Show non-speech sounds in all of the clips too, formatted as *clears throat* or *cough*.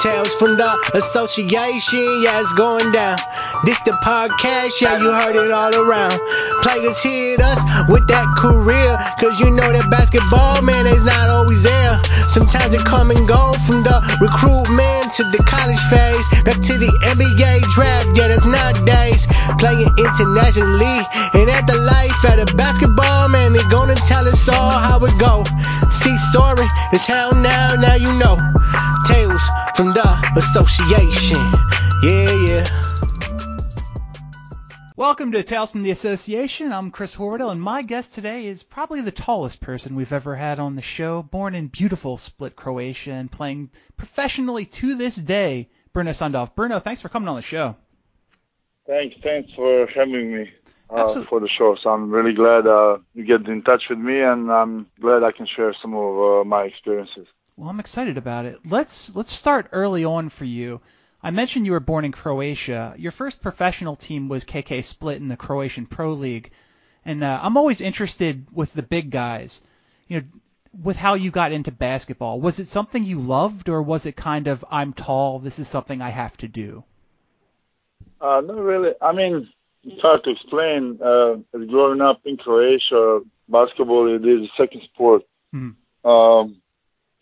Tales from the association, yeah, it's going down. This the podcast, yeah, you heard it all around. Players hit us with that career, cause you know that basketball, man, is not always there. Sometimes it come and go from the recruitment to the college phase, back to the NBA draft, yeah, that's nowadays. Playing internationally, and at the life at a basketball, man, they gonna tell us all how it go. See story, it's how now, now you know. Tales from the association. Yeah, yeah. Welcome to Tales from the Association. I'm Chris Horwedel, and my guest today is probably the tallest person we've ever had on the show. Born in beautiful Split, Croatia, and playing professionally to this day, Bruno Sundov. Bruno, thanks for coming on the show. Thanks, thanks for having me uh, for the show. So I'm really glad uh, you get in touch with me, and I'm glad I can share some of uh, my experiences. Well, I'm excited about it. Let's let's start early on for you. I mentioned you were born in Croatia. Your first professional team was KK Split in the Croatian Pro League, and uh, I'm always interested with the big guys. You know, with how you got into basketball. Was it something you loved, or was it kind of I'm tall, this is something I have to do? Uh, not really. I mean, it's hard to explain. Uh, growing up in Croatia, basketball it is a second sport. Mm-hmm. Um,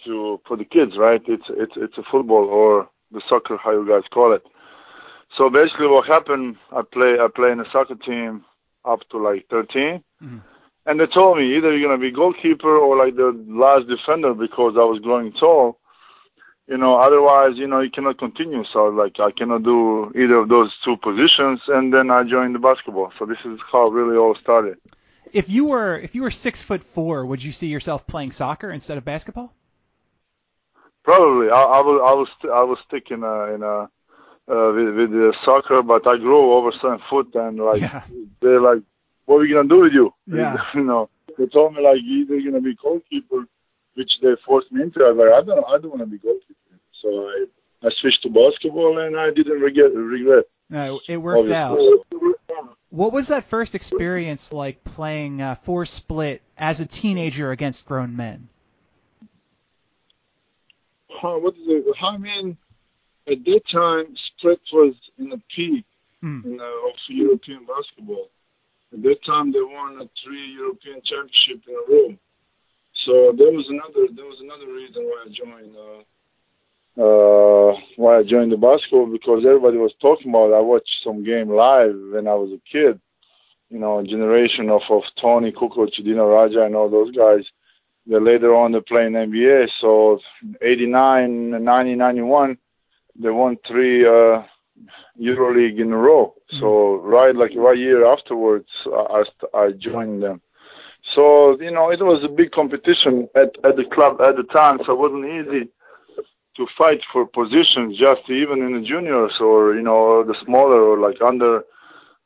to for the kids, right? It's it's it's a football or the soccer, how you guys call it. So basically, what happened? I play I play in a soccer team up to like 13, mm-hmm. and they told me either you're gonna be goalkeeper or like the last defender because I was growing tall. You know, otherwise, you know, you cannot continue. So like I cannot do either of those two positions, and then I joined the basketball. So this is how really all started. If you were if you were six foot four, would you see yourself playing soccer instead of basketball? Probably, I, I will. I will. St- I will stick in a in a uh, with, with the soccer, but I grew over seven foot, and like yeah. they're like, "What are we gonna do with you?" *laughs* Yeah. you know, they told me like either you're gonna be goalkeeper, which they forced me into. I was like, I don't. I don't want to be goalkeeper. So I I switched to basketball, and I didn't regret. Regret. No, it worked out. What was that first experience like playing uh, for split as a teenager against grown men? How, what is it? I mean, at that time, Split was in the peak mm. in, uh, of European basketball. At that time, they won a three European championship in a row. So there was another there was another reason why I joined uh, uh, why I joined the basketball because everybody was talking about. It. I watched some game live when I was a kid. You know, a generation of of Toni Kukoc, Dino Radja, and all those guys then later on they play in NBA. So 89, 90, 91, they won three uh, EuroLeague in a row. Mm-hmm. So right like right year afterwards, I, I joined them. So you know it was a big competition at at the club at the time. So it wasn't easy to fight for positions just even in the juniors or you know the smaller or like under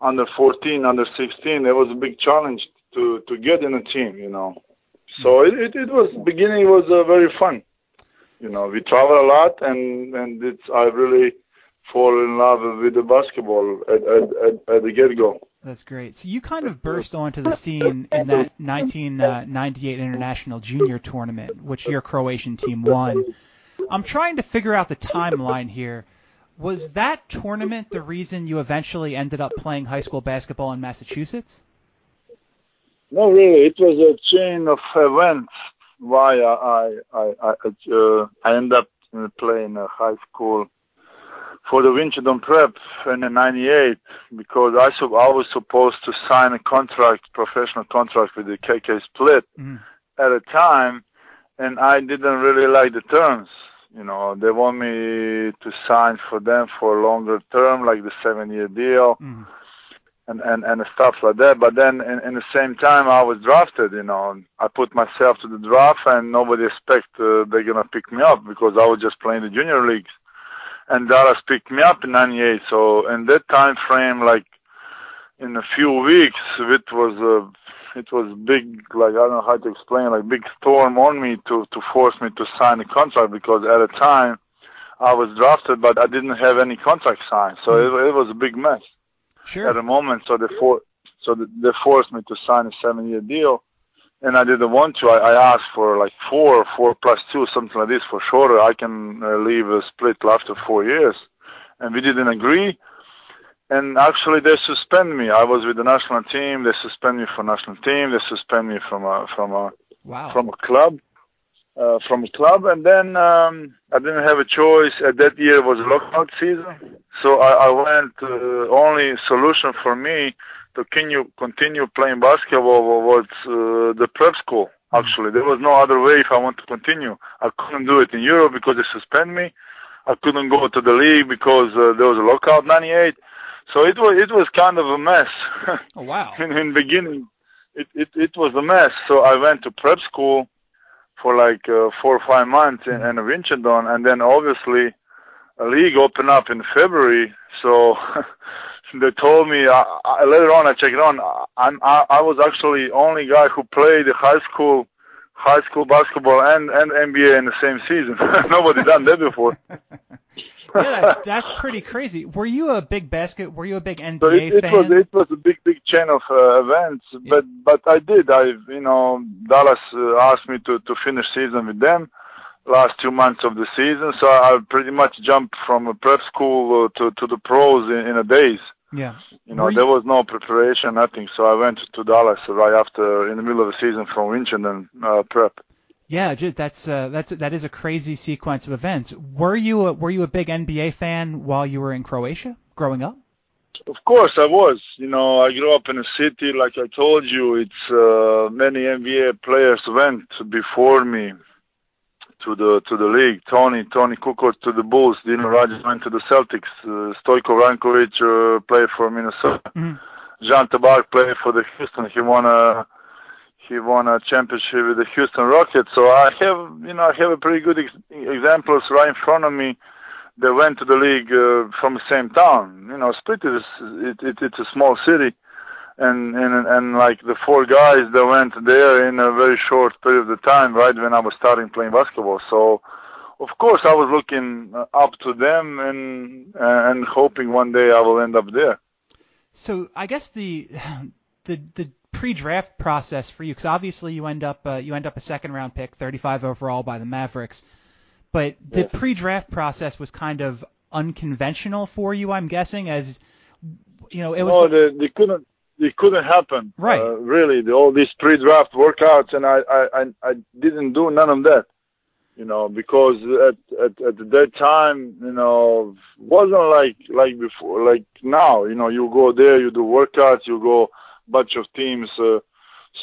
under 14 under 16 it was a big challenge to to get in a team you know so it, it, it was beginning was uh, very fun. You know, we travel a lot, and and it's I really fall in love with the basketball at at, at, at the get go. That's great. So you kind of burst onto the scene in that 1998 uh, International Junior Tournament, which your Croatian team won. I'm trying to figure out the timeline here. Was that tournament the reason you eventually ended up playing high school basketball in Massachusetts? No, really, it was a chain of events why I I I uh, I ended up playing a high school for the Winchendon Prep in '98 because I so I was supposed to sign a contract, professional contract with the KK Split mm. at a time, and I didn't really like the terms. You know, they want me to sign for them for a longer term, like the seven-year deal. Mm and and and stuff like that. But then in, in the same time, I was drafted. You know, I put myself to the draft, and nobody expect uh, they're gonna pick me up because I was just playing the junior leagues. And Dallas picked me up in '98. So in that time frame, like in a few weeks, it was uh, it was big, like I don't know how to explain, like big storm on me to to force me to sign a contract because at the time I was drafted, but I didn't have any contract signed, so it, it was a big mess Sure. at the moment. So they for so they they forced me to sign a seven year deal, and I didn't want to. I, I asked for like four, four plus two, something like this for shorter. I can uh, leave a split after four years, and we didn't agree. And actually, they suspend me. I was with the national team. They suspend me from national team. They suspend me from a from a Wow. from a club, uh, from a club, and then um, I didn't have a choice. At that year was a lockout season, so I, I went. Uh, only solution for me to continue continue playing basketball was uh, the prep school. Actually, there was no other way if I want to continue. I couldn't do it in Europe because they suspend me. I couldn't go to the league because uh, there was a lockout '98. So it was it was kind of a mess. *laughs* Oh wow. in, in beginning, it, it it was a mess. So I went to prep school for like uh, four or five months in, in Winchendon, and then obviously a league opened up in February. So *laughs* they told me uh, I, later on. I checked it on. I'm, I I was actually only guy who played high school high school basketball and and NBA in the same season. *laughs* Nobody done that before. *laughs* yeah, that's pretty crazy. Were you a big basket? Were you a big NBA So it, it fan? was it was a big big chain of uh, events, but but I did. I you know Dallas uh, asked me to to finish season with them last two months of the season, so I pretty much jumped from a prep school uh, to to the pros in, in a days. yeah. You know Were there was no preparation, nothing. So I went to Dallas right after in the middle of the season from Winchendon uh, prep. Yeah, that's uh, that's that is a crazy sequence of events. Were you a, were you a big NBA fan while you were in Croatia growing up? Of course, I was. You know, I grew up in a city, like I told you. It's uh, many NBA players went before me to the to the league. Toni Toni Kukoc to the Bulls. Dino Radja went to the Celtics. Uh, Stojko Vrankovic uh, played for Minnesota. Mhm. Zan Tabak played for the Houston. He won a he won a championship with the Houston Rockets. So I have you know I have a pretty good ex- examples right in front of me they went to the league uh, from the same town. You know, Split is it, it, it's a small city, and and and like the four guys that went there in a very short period of time, right when I was starting playing basketball. So, of course, I was looking uh, up to them and uh, and hoping one day I will end up there. So I guess the the the pre-draft process for you, because obviously you end up uh, you end up a second round pick, 35 overall by the Mavericks, but the Yes. pre-draft process was kind of unconventional for you, I'm guessing, as you know, it was no, they, they couldn't. It couldn't happen. Right. Uh, really, the, all these pre-draft workouts, and I, I, I, I didn't do none of that. You know, because at, at at that time, you know, wasn't like like before, like now. You know, you go there, you do workouts, you go bunch of teams uh,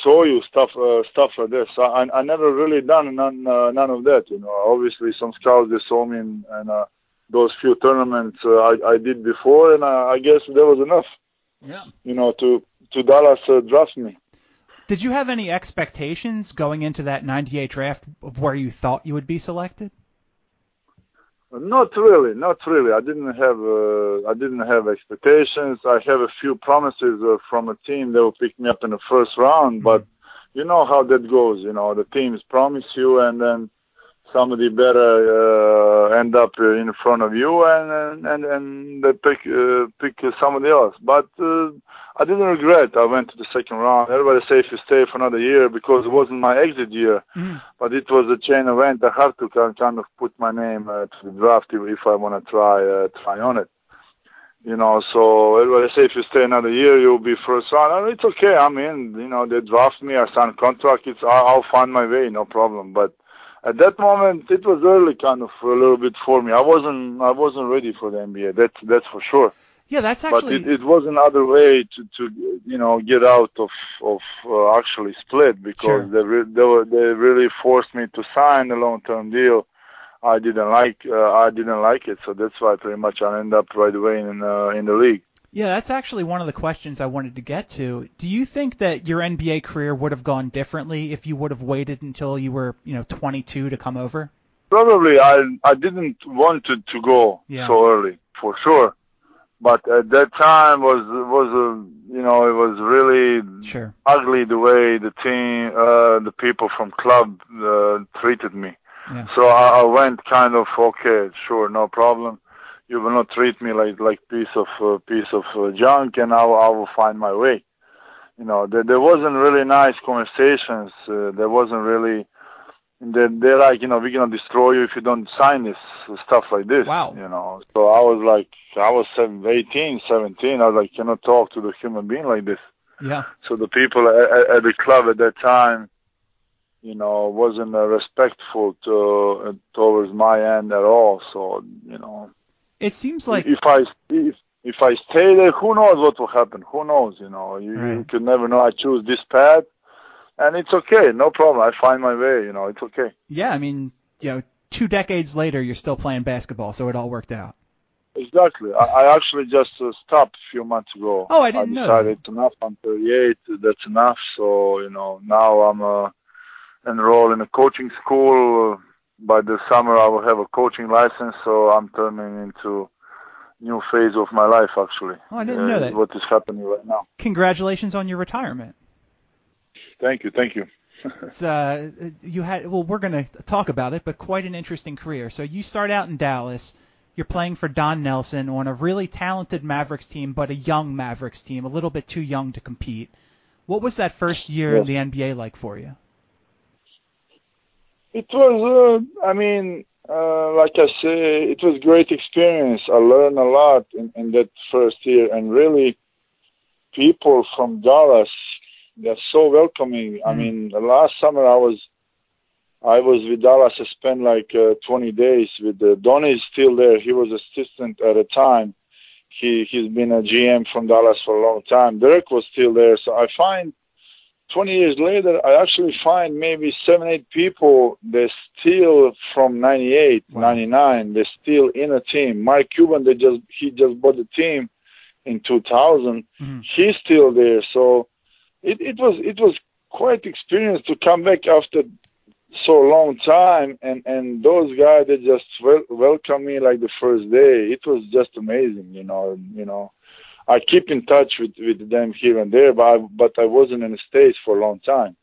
saw you stuff uh, stuff like this. I, I never really done none uh, none of that. You know, obviously some scouts they saw me in, in uh, those few tournaments uh, I, I did before, and uh, I guess there was enough. yeah. You know, to to Dallas uh, draft me. Did you have any expectations going into that 98 draft of where you thought you would be selected? Not really, not really. I didn't have uh, I didn't have expectations. I have a few promises uh, from a team that will pick me up in the first round, but you know how that goes. You know, the teams promise you, and then somebody better uh, end up in front of you, and and and they pick uh, pick somebody else. But uh, I didn't regret. I went to the second round. Everybody say if you stay for another year because it wasn't my exit year Mhm. but it was a chain event. I have to kind of put my name uh, to the draft if, I want to try uh, try on it. You know, so everybody say if you stay another year, you'll be first round. And it's okay. I mean, you know, they draft me. I sign contract. It's I'll, I'll find my way, no problem. But at that moment, it was early, kind of a little bit for me. I wasn't I wasn't ready for the NBA. That's that's for sure Yeah, that's but actually it, it was another way to, to you know get out of of uh, actually split because Sure. they re- they were, they really forced me to sign a long term deal. I didn't like uh, I didn't like it, so that's why pretty much I ended up right away in uh, in the league. Yeah, that's actually one of the questions I wanted to get to. Do you think that your NBA career would have gone differently if you would have waited until you were, you know, 22 to come over? Probably I I didn't want to to go Yeah. so early for sure. But at that time was was a you know it was really sure. ugly the way the team uh, the people from club uh, treated me. Yeah. So I, I went kind of okay, sure, no problem. You will not treat me like like piece of uh, piece of uh, junk, and I, will- I will find my way. You know, there, there wasn't really nice conversations. Uh, there wasn't really. They, they're like, you know, we're gonna destroy you if you don't sign this stuff like this. Wow. You know, so I was like, I was seven, 18, 17. I was like, cannot talk to the human being like this. Yeah. So the people at, at- the club at that time, you know, wasn't uh, respectful to uh, towards my end at all. So you know, It seems like if I if if I stay there, who knows what will happen? Who knows? You know, you, you could never know. I choose this path, and it's okay, no problem. I find my way. You know, it's okay. yeah, I mean, you know, two decades later you're still playing basketball, so it all worked out. Exactly. I, I actually just uh, stopped a few months ago. Oh, I didn't know decided it's enough. I'm 38. That's enough. So you know, now I'm uh, enrolled in a coaching school. By the summer, I will have a coaching license. So I'm turning into new phase of my life. Actually, Oh, I didn't Uh, know that. What is happening right now? Congratulations on your retirement. Thank you. Thank you. *laughs* It's, uh, you had well, we're going to talk about it, but quite an interesting career. So you start out in Dallas. You're playing for Don Nelson on a really talented Mavericks team, but a young Mavericks team, a little bit too young to compete. What was that first year in the NBA like for you? It was, uh, I mean, uh, like I say, it was great experience. I learned a lot in, in that first year, and really, people from Dallas, they're so welcoming. I Mhm. mean, the last summer I was, I was with Dallas. I spent like uh, 20 days with uh, Donnie. Is still there. He was assistant at the time. He he's been a GM from Dallas for a long time. Dirk was still there. So I find 20 years later, I actually find maybe seven, eight people they're still from 98, Wow. 99. They're still in a team. Mike Cuban, they just he just bought the team in 2000. Mhm. He's still there. So it, it was it was quite experience to come back after so long time and and those guys they just wel- welcome me like the first day. It was just amazing, you know. You know. I keep in touch with, with them here and there, but I, but I wasn't in the States for a long time.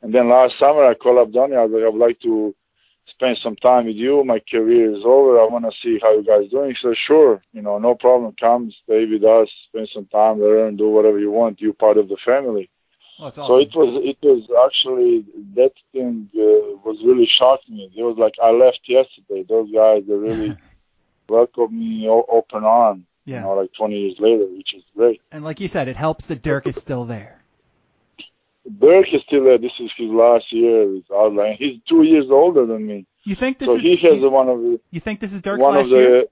And then last summer I called up Donnie. I was like, I would like to spend some time with you. My career is over. I want to see how you guys doing. so sure, you know, no problem. Come, stay with us, spend some time, learn, do whatever you want. You're part of the family. Well, it's So it was it was actually that thing uh, was really shocking me. It was like I left yesterday. Those guys they really *laughs* welcomed me o- open arm. Yeah. You know, like 20 years later, which is great. And like you said, it helps that Dirk is still there. Dirk is still there. This is his last year with Outline. He's two years older than me, You think this so is he has you, one of the you think this is Dirk's last the. year?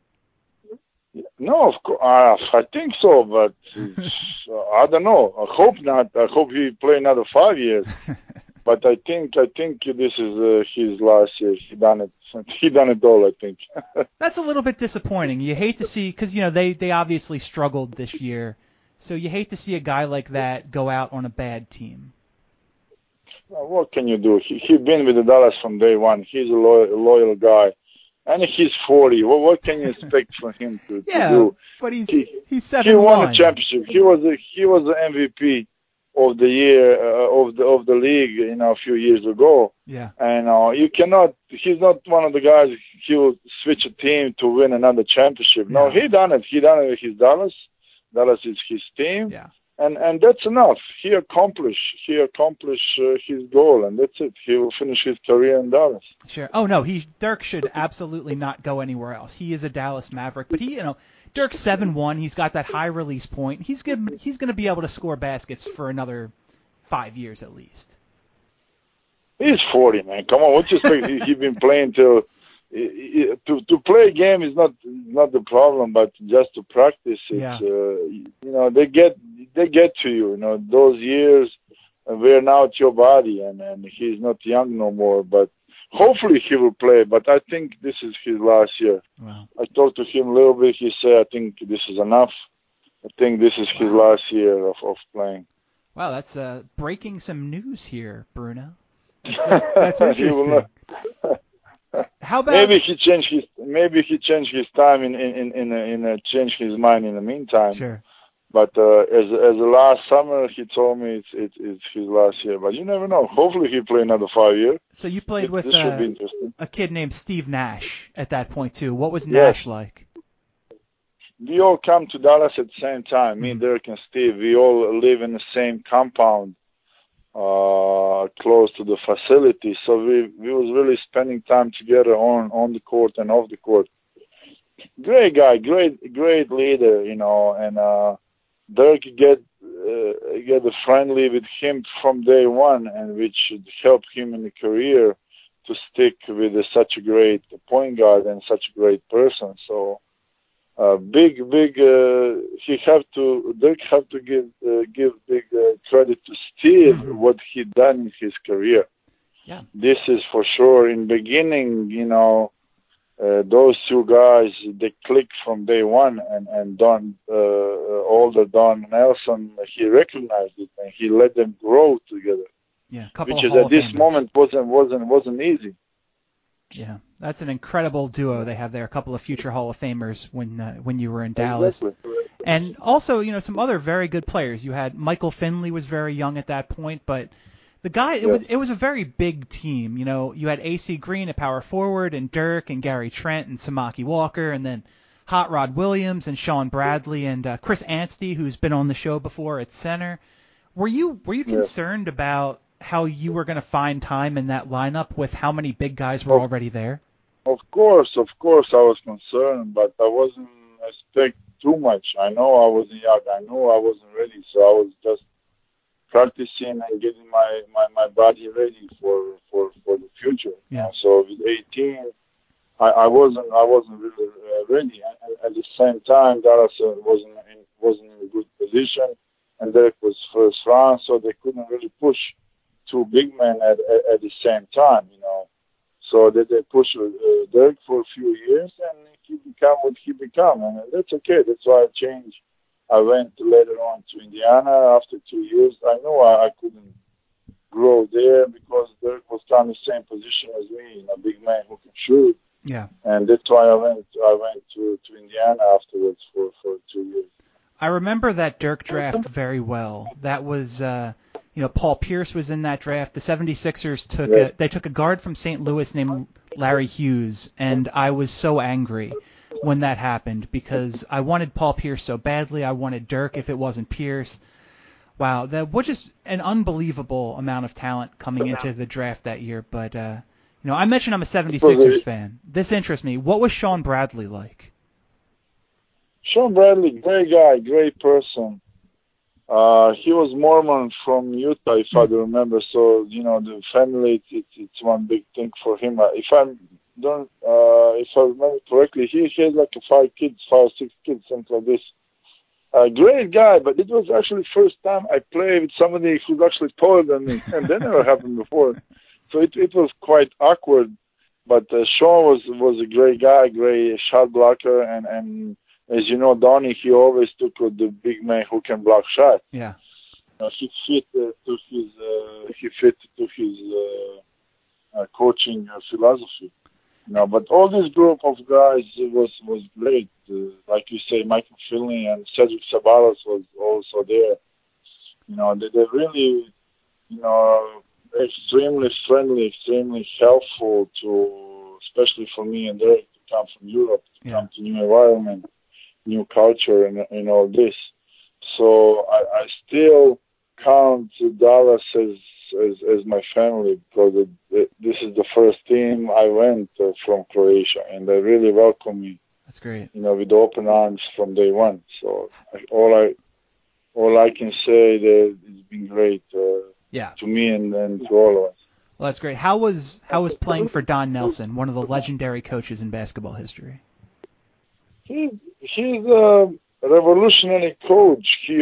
No, of course, uh, I think so, but uh, I don't know. I hope not. I hope he play another five years. *laughs* but I think I think this is uh, his last year. He done it. *laughs* He done it all. I think. *laughs* That's a little bit disappointing. You hate to see because you know they they obviously struggled this year, so you hate to see a guy like that go out on a bad team. Well, what can you do? He he been with the Dallas from day one. He's a loyal, loyal guy, and he's 40. What what can you *laughs* expect from him to, to Yeah, do? but he's He- he's He won a championship. He was a, he was the MVP of the year uh, of the of the league, you know, a few years ago. Yeah, And uh, you cannot. He's not one of the guys. He will switch a team to win another championship. No, No. he done it. He done it with his Dallas. Dallas is his team. yeah. And and that's enough. He accomplished. He accomplished uh, his goal, and that's it. He will finish his career in Dallas. Sure. Oh no, he Dirk should absolutely not go anywhere else. He is a Dallas Maverick, but he, you know, Dirk's seven one. He's got that high release point. He's good. He's going to be able to score baskets for another five years at least. He's 40, man. Come on, what you expect? He's been playing till. To to play a game is not not the problem, but just to practice, it. Yeah. uh, you know they get they get to you. You know those years wear out your body, and and he's not young no more. But hopefully he will play. But I think this is his last year. Wow. I talked to him a little bit. He said, I think this is enough. I think this is his last year of of playing. Wow, that's uh, breaking some news here, Bruno. That's, *laughs* that's interesting. How about maybe he changed his maybe he changed his time in in in in, a, in a changed his mind in the meantime. Sure. But uh, as as last summer, he told me it's it's it's his last year. But you never know. Hopefully, he play another five years. So you played with this uh, a kid named Steve Nash at that point too. What was Yes. Nash like? We all come to Dallas at the same time. Me, Mhm. Dirk, and Steve. We all live in the same compound, uh, close to the facility. So we we was really spending time together on on the court and off the court. Great guy, great great leader, you know, and uh, Dirk get uh, get a friendly with him from day one, and which helped him in the career to stick with uh, such a great point guard and such a great person. So uh, big, big. Uh, he have to. Dirk have to give uh, give big uh, credit to Steve Mhm. what he done in his career. Yeah. This is for sure. In beginning, you know, uh, those two guys they click from day one, and and Don, uh, older Don Nelson, he recognized it and he let them grow together, Yeah, a couple which of is at this moment wasn't wasn't wasn't easy. Yeah, that's an incredible duo they have there. A couple of future Hall of Famers when uh, when you were in Dallas. And also, you know, some other very good players. You had Michael Finley was very young at that point, but the guy it Yeah. was it was a very big team. You know, you had AC Green at power forward and Dirk and Gary Trent and Samaki Walker and then Hot Rod Williams and Shawn Bradley and uh, Chris Anstey who's been on the show before at center. Were you were you Yeah. concerned about how you were going to find time in that lineup with how many big guys were already there? Of course, of course, I was concerned, but I wasn't expect too much. I know I wasn't young. I know I wasn't ready, so I was just practicing and getting my my, my body ready for for for the future. Yeah. know. So with 18, I, I wasn't I wasn't really uh, ready. And at the same time, Dallas uh, wasn't in, wasn't in a good position, and Dirk was first round, so they couldn't really push two big men at, at, at the same time. You know. So that they pushed uh, Dirk for a few years, and he became what he became, and that's okay. That's why I changed. I went later on to Indiana after two years. I knew I, I couldn't grow there because Dirk was kind of the same position as me, you know, big man who can shoot, Yeah. and that's why I went. I went to to Indiana afterwards for for two years. I remember that Dirk draft very well. That was, uh, you know, Paul Pierce was in that draft. The 76ers took a, they took a guard from St. Louis named Larry Hughes, and I was so angry when that happened because I wanted Paul Pierce so badly. I wanted Dirk if it wasn't Pierce. Wow, that was just an unbelievable amount of talent coming into the draft that year. But uh, you know, I mentioned I'm a 76ers fan. This interests me. What was Shawn Bradley like? Shawn Bradley, great guy, great person. Uh, he was Mormon from Utah, if I do remember. So you know, the family, it, it's one big thing for him. Uh, if I don't, uh, if I remember correctly, he he has like five kids, five six kids, something like this. Uh, great guy, but it was actually first time I played with somebody who's actually taller than me, and that never happened before. So it it was quite awkward. But uh, Shawn was was a great guy, great shot blocker, and and as you know, Donnie, he always took uh, the big man who can block shot. Yeah. Uh, he fit uh, to his uh, he fit to his uh, uh, coaching uh, philosophy. You know, but all this group of guys was was great. Uh, like you say, Michael Finley and Cedric Ceballos was also there. You know, they they really, you know, extremely friendly, extremely helpful to, especially for me and Dirk to come from Europe, to Yeah. come to new environment, new culture, and and all this. So I, I still count Dallas as as, as my family because it, it, this is the first team I went uh, from Croatia, and they really welcome me, That's great. you know, with open arms from day one. So I, all I all I can say that it's been great uh, Yeah. to me and, and to all of us. Well, that's great. How was how was playing for Don Nelson, one of the legendary coaches in basketball history? He he's a revolutionary coach. He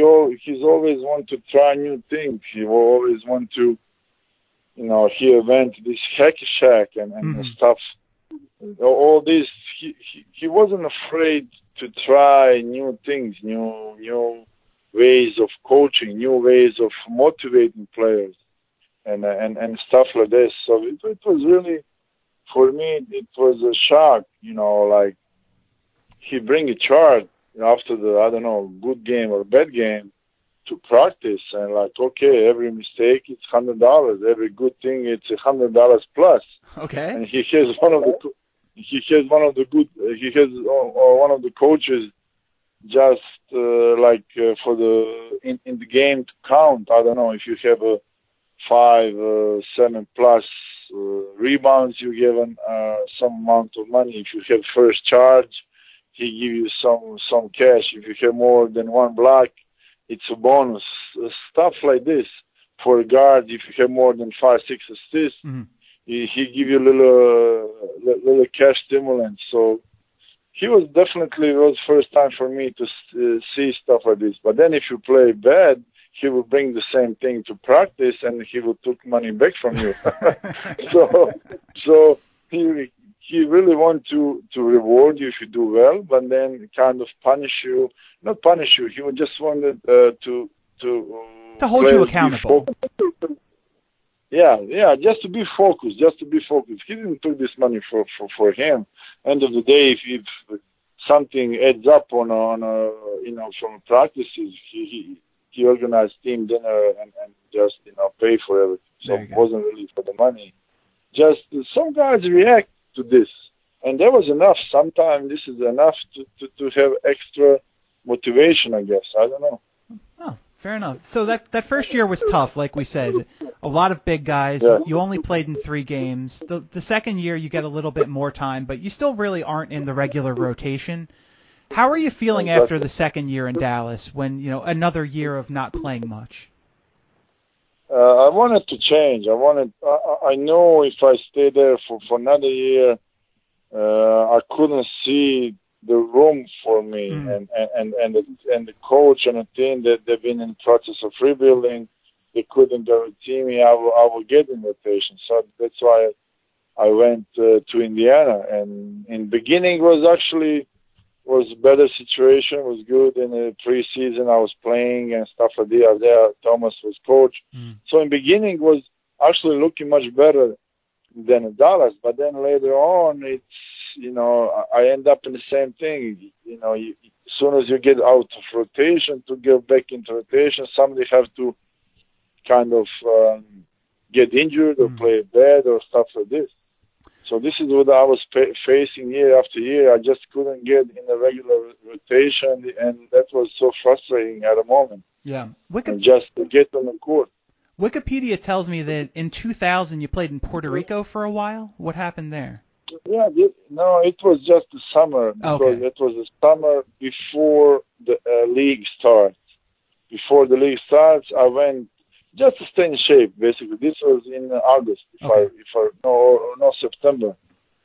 he's always want to try new things. He will always want to, you know, he invented this hacky shack and, and Mhm. stuff. All this he, he he wasn't afraid to try new things, new new ways of coaching, new ways of motivating players, and and and stuff like this. So it, it was really for me it was a shock. You know, like he bring a chart after the I don't know good game or bad game to practice and like okay every mistake it's hundred dollars every good thing it's a hundred dollars plus okay and he has one of the he has one of the good he has uh, one of the coaches just uh, like uh, for the in, in the game to count. I don't know if you have a five, uh, seven plus uh, rebounds, you given uh, some amount of money. If you have first charge, he give you some some cash. If you have more than one block, it's a bonus. Uh, stuff like this for a guard. If you have more than five, six assists, mm-hmm. he, he give you a little uh, little cash stimulant. So he was definitely it was first time for me to uh, see stuff like this. But then if you play bad, he will bring the same thing to practice and he will take money back from you. *laughs* *laughs* so so he he really want to to reward you if you do well, but then kind of punish you. Not punish you. He would just wanted uh, to to uh, to hold you accountable. Yeah, yeah, just to be focused, just to be focused. He didn't take this money for for for him. End of the day, if, if something adds up on on you know from practices, he he, he organized team dinner and, and just you know pay for everything. So it wasn't really for the money. Just some guys react to this, and there was enough. Sometimes this is enough to to, to have extra motivation. I guess I don't know. Oh, Fair enough. So that that first year was tough, like we said. A lot of big guys. Yeah. You only played in three games. The the second year you get a little bit more time, but you still really aren't in the regular rotation. How are you feeling after the second year in Dallas when, you know, another year of not playing much? Uh, I wanted to change. I wanted. I, I know if I stay there for for another year, uh, I couldn't see the room for me mm. and and and the, and the coach and the team that they've been in the process of rebuilding. They couldn't guarantee me I will, I will get in rotation. So that's why I went uh, to Indiana. And in beginning was actually was better situation. Was good in the preseason. I was playing and stuff like that. There, Thomas was coach. Mm. So in beginning was actually looking much better than Dallas. But then later on, it's you know, I end up in the same thing. You know, you, as soon as you get out of rotation to get back into rotation, somebody have to kind of um, get injured or mm. play bad or stuff like this. So this is what I was fa- facing year after year. I just couldn't get in a regular rotation, and that was so frustrating at the moment. Yeah, Wiki- just to get on the court. Wikipedia tells me that in 2000 you played in Puerto Rico for a while. What happened there? Yeah, no, it was just the summer because okay. it was the summer before the uh, league starts. Before the league starts, I went just to stay in shape. Basically, this was in August, if okay. I, if I no, no September,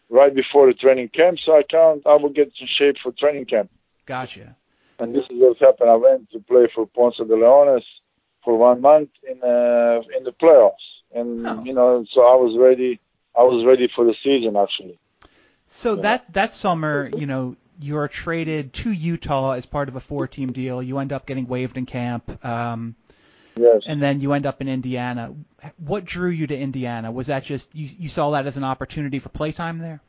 right before the training camp. So I can't, I will get in shape for training camp. Gotcha. And this is what happened. I went to play for Ponce de Leones for one month in uh, in the playoffs, and oh. you know, so I was ready I was ready for the season actually. So yeah. that that summer, you know, you are traded to Utah as part of a four-team deal. You end up getting waived in camp. Um, yes. And then you end up in Indiana. What drew you to Indiana? Was that just you? You saw that as an opportunity for playtime there?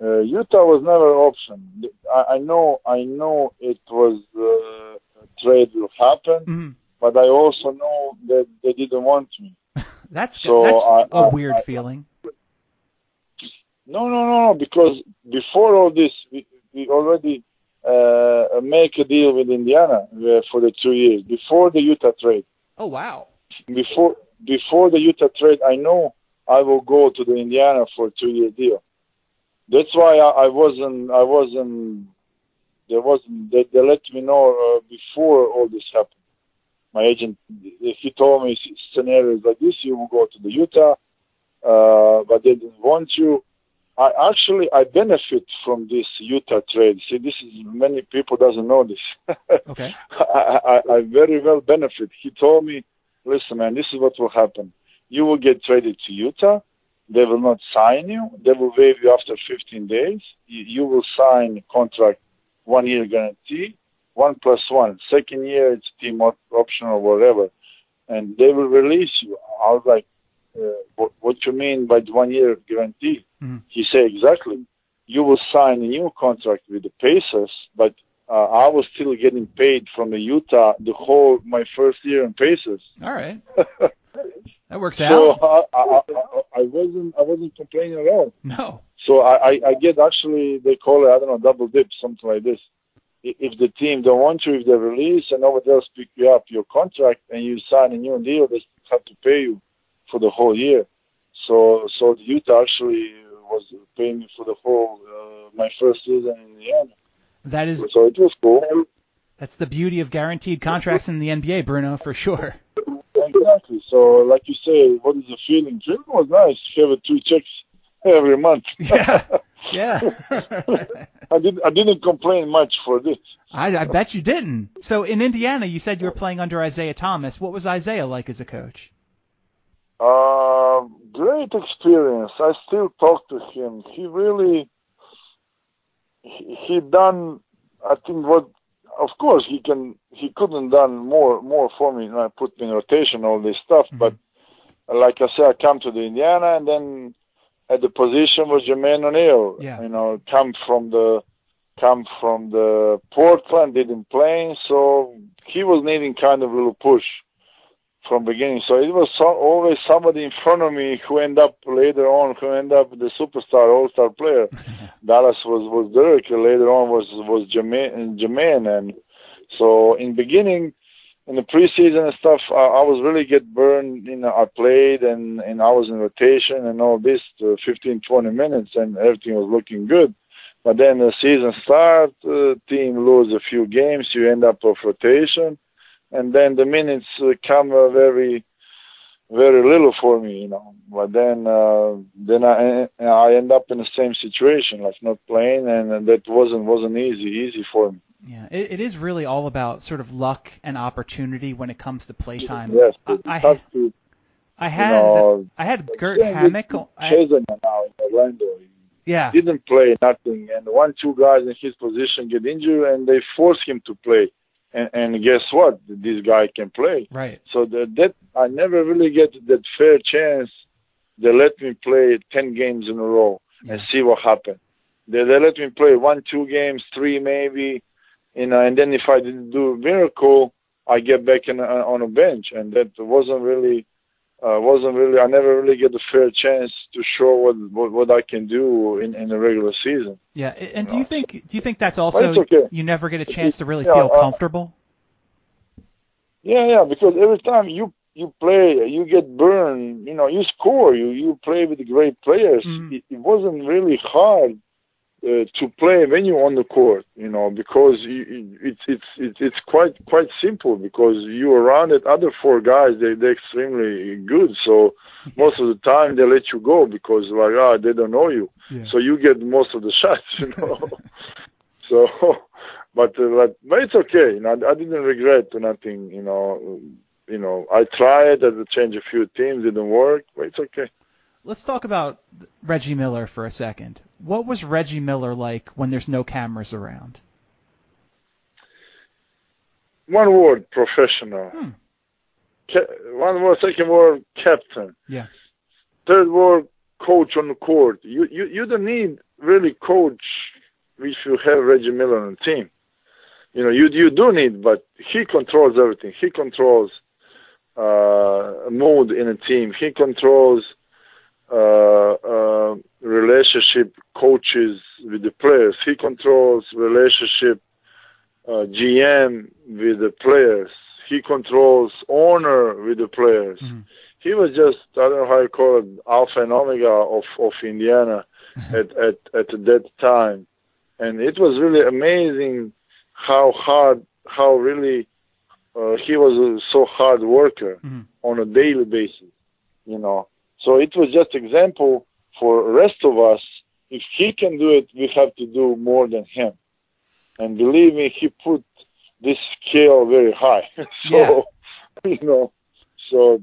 Uh, Utah was never an option. I, I know, I know it was uh, a trade will happen, mm-hmm. but I also know that they didn't want me. *laughs* That's so that's I, a I, weird feeling. No, no, no, no. Because before all this, we, we already uh, make a deal with Indiana uh, for the two years before the Utah trade. Oh wow! Before before the Utah trade, I know I will go to the Indiana for a two year deal. That's why I, I wasn't I wasn't there wasn't they, they let me know uh, before all this happened my agent, he told me scenarios like this, you will go to the Utah, uh, but they didn't want you. I actually I benefit from this Utah trade. See, this is many people doesn't know this. *laughs* okay. I, I, I very well benefit. He told me, listen, man, this is what will happen. You will get traded to Utah. They will not sign you. They will waive you after 15 days. You, you will sign a contract, one year guarantee one plus one. Second year, it's team option or whatever, and they will release you. I was like, uh, what, what you mean by the one year guarantee? Mm-hmm. He said, exactly. You will sign a new contract with the Pacers, but uh, I was still getting paid from the Utah the whole my first year in Pacers. All right. *laughs* that works So out. I, I, I, I wasn't I wasn't complaining at all. No. So I, I, I get actually they call it I don't know double dip something like this. If the team don't want you, if they release and nobody else pick you up your contract and you sign a new deal, they have to pay you for the whole year. So so the Utah actually was paying me for the whole uh, my first season in the Indiana. That is So it was cool. that's the beauty of guaranteed contracts in the NBA, Bruno, for sure. Exactly. So like you say, what is the feeling? Feeling was nice. Have two checks every month. *laughs* Yeah. Yeah. *laughs* I didn't I didn't complain much for this. I, I bet you didn't. So in Indiana, you said you were playing under Isiah Thomas. What was Isiah like as a coach? Uh, great experience. I still talk to him. He really, he, he done. I think what, of course, he can. He couldn't done more more for me. And I put in rotation all this stuff. Mm-hmm. But like I said, I come to the Indiana, and then at the position was Jermaine O'Neal. Yeah. You know, come from the come from the Portland, didn't play, so he was needing kind of a little push from beginning. So it was so, always somebody in front of me who end up later on, who end up the superstar, all-star player. *laughs* Dallas was was Dirk. Later on was was Jermaine, Jermaine, and so in beginning, in the preseason and stuff, I, I was really get burned. You know, I played and and I was in rotation and all this, uh, 15, 20 minutes, and everything was looking good. But then the season start, uh, team lose a few games, you end up off rotation and then the minutes uh, come uh, very very little for me you know but then uh, then i i end up in the same situation like not playing and, and that wasn't wasn't easy easy for me Yeah, it, it is really all about sort of luck and opportunity when it comes to playtime. yes I, I, to I had know, I had Gert yeah, Hammock. I, now in Orlando yeah, didn't play nothing and one two guys in his position get injured and they force him to play and, and guess what this guy can play right. So that that I never really get that fair chance. They let me play ten games in a row and see what happened. They they let me play one, two games, three maybe, you know. And then if I didn't do a miracle, I get back in, uh, on a bench, and that wasn't really. Uh, wasn't really. I never really get a fair chance to show what what, what I can do in in the regular season. Yeah, and do No. you think do you think that's also okay. you never get a chance to really Yeah, feel uh, comfortable? Yeah, yeah, because every time you you play, you get burned. You know, you score. You you play with great players. Mhm. It, it wasn't really hard uh, to play when you're on the court. You know, because you, it's it's it's it's quite quite simple because you're around it. Other four guys, they they're extremely good. So *laughs* most of the time they let you go because like ah they don't know you. Yeah. So you get most of the *laughs* shots. You know. *laughs* so. But, uh, but but it's okay. You know, I, I didn't regret nothing. You know, you know, I tried. I changed a few teams, didn't work. But it's okay. Let's talk about Reggie Miller for a second. What was Reggie Miller like when there's no cameras around? One word: professional. Hmm. Ca- one word. Second word: captain. Yeah. Third word: coach on the court. You you you don't need really coach if you have Reggie Miller on the team. You know, you you do need, but he controls everything. He controls uh, mood in a team. He controls uh, uh, relationship coaches with the players. He controls relationship uh, GM with the players. He controls owner with the players. Mhm. He was just I don't know how you call it alpha and omega of of Indiana at at at that time, and it was really amazing how hard how really uh, he was a so hard worker Mhm. on a daily basis, you know. So it was just example for the rest of us. If he can do it, we have to do more than him. And believe me, he put this scale very high. *laughs* so, *laughs* you know, so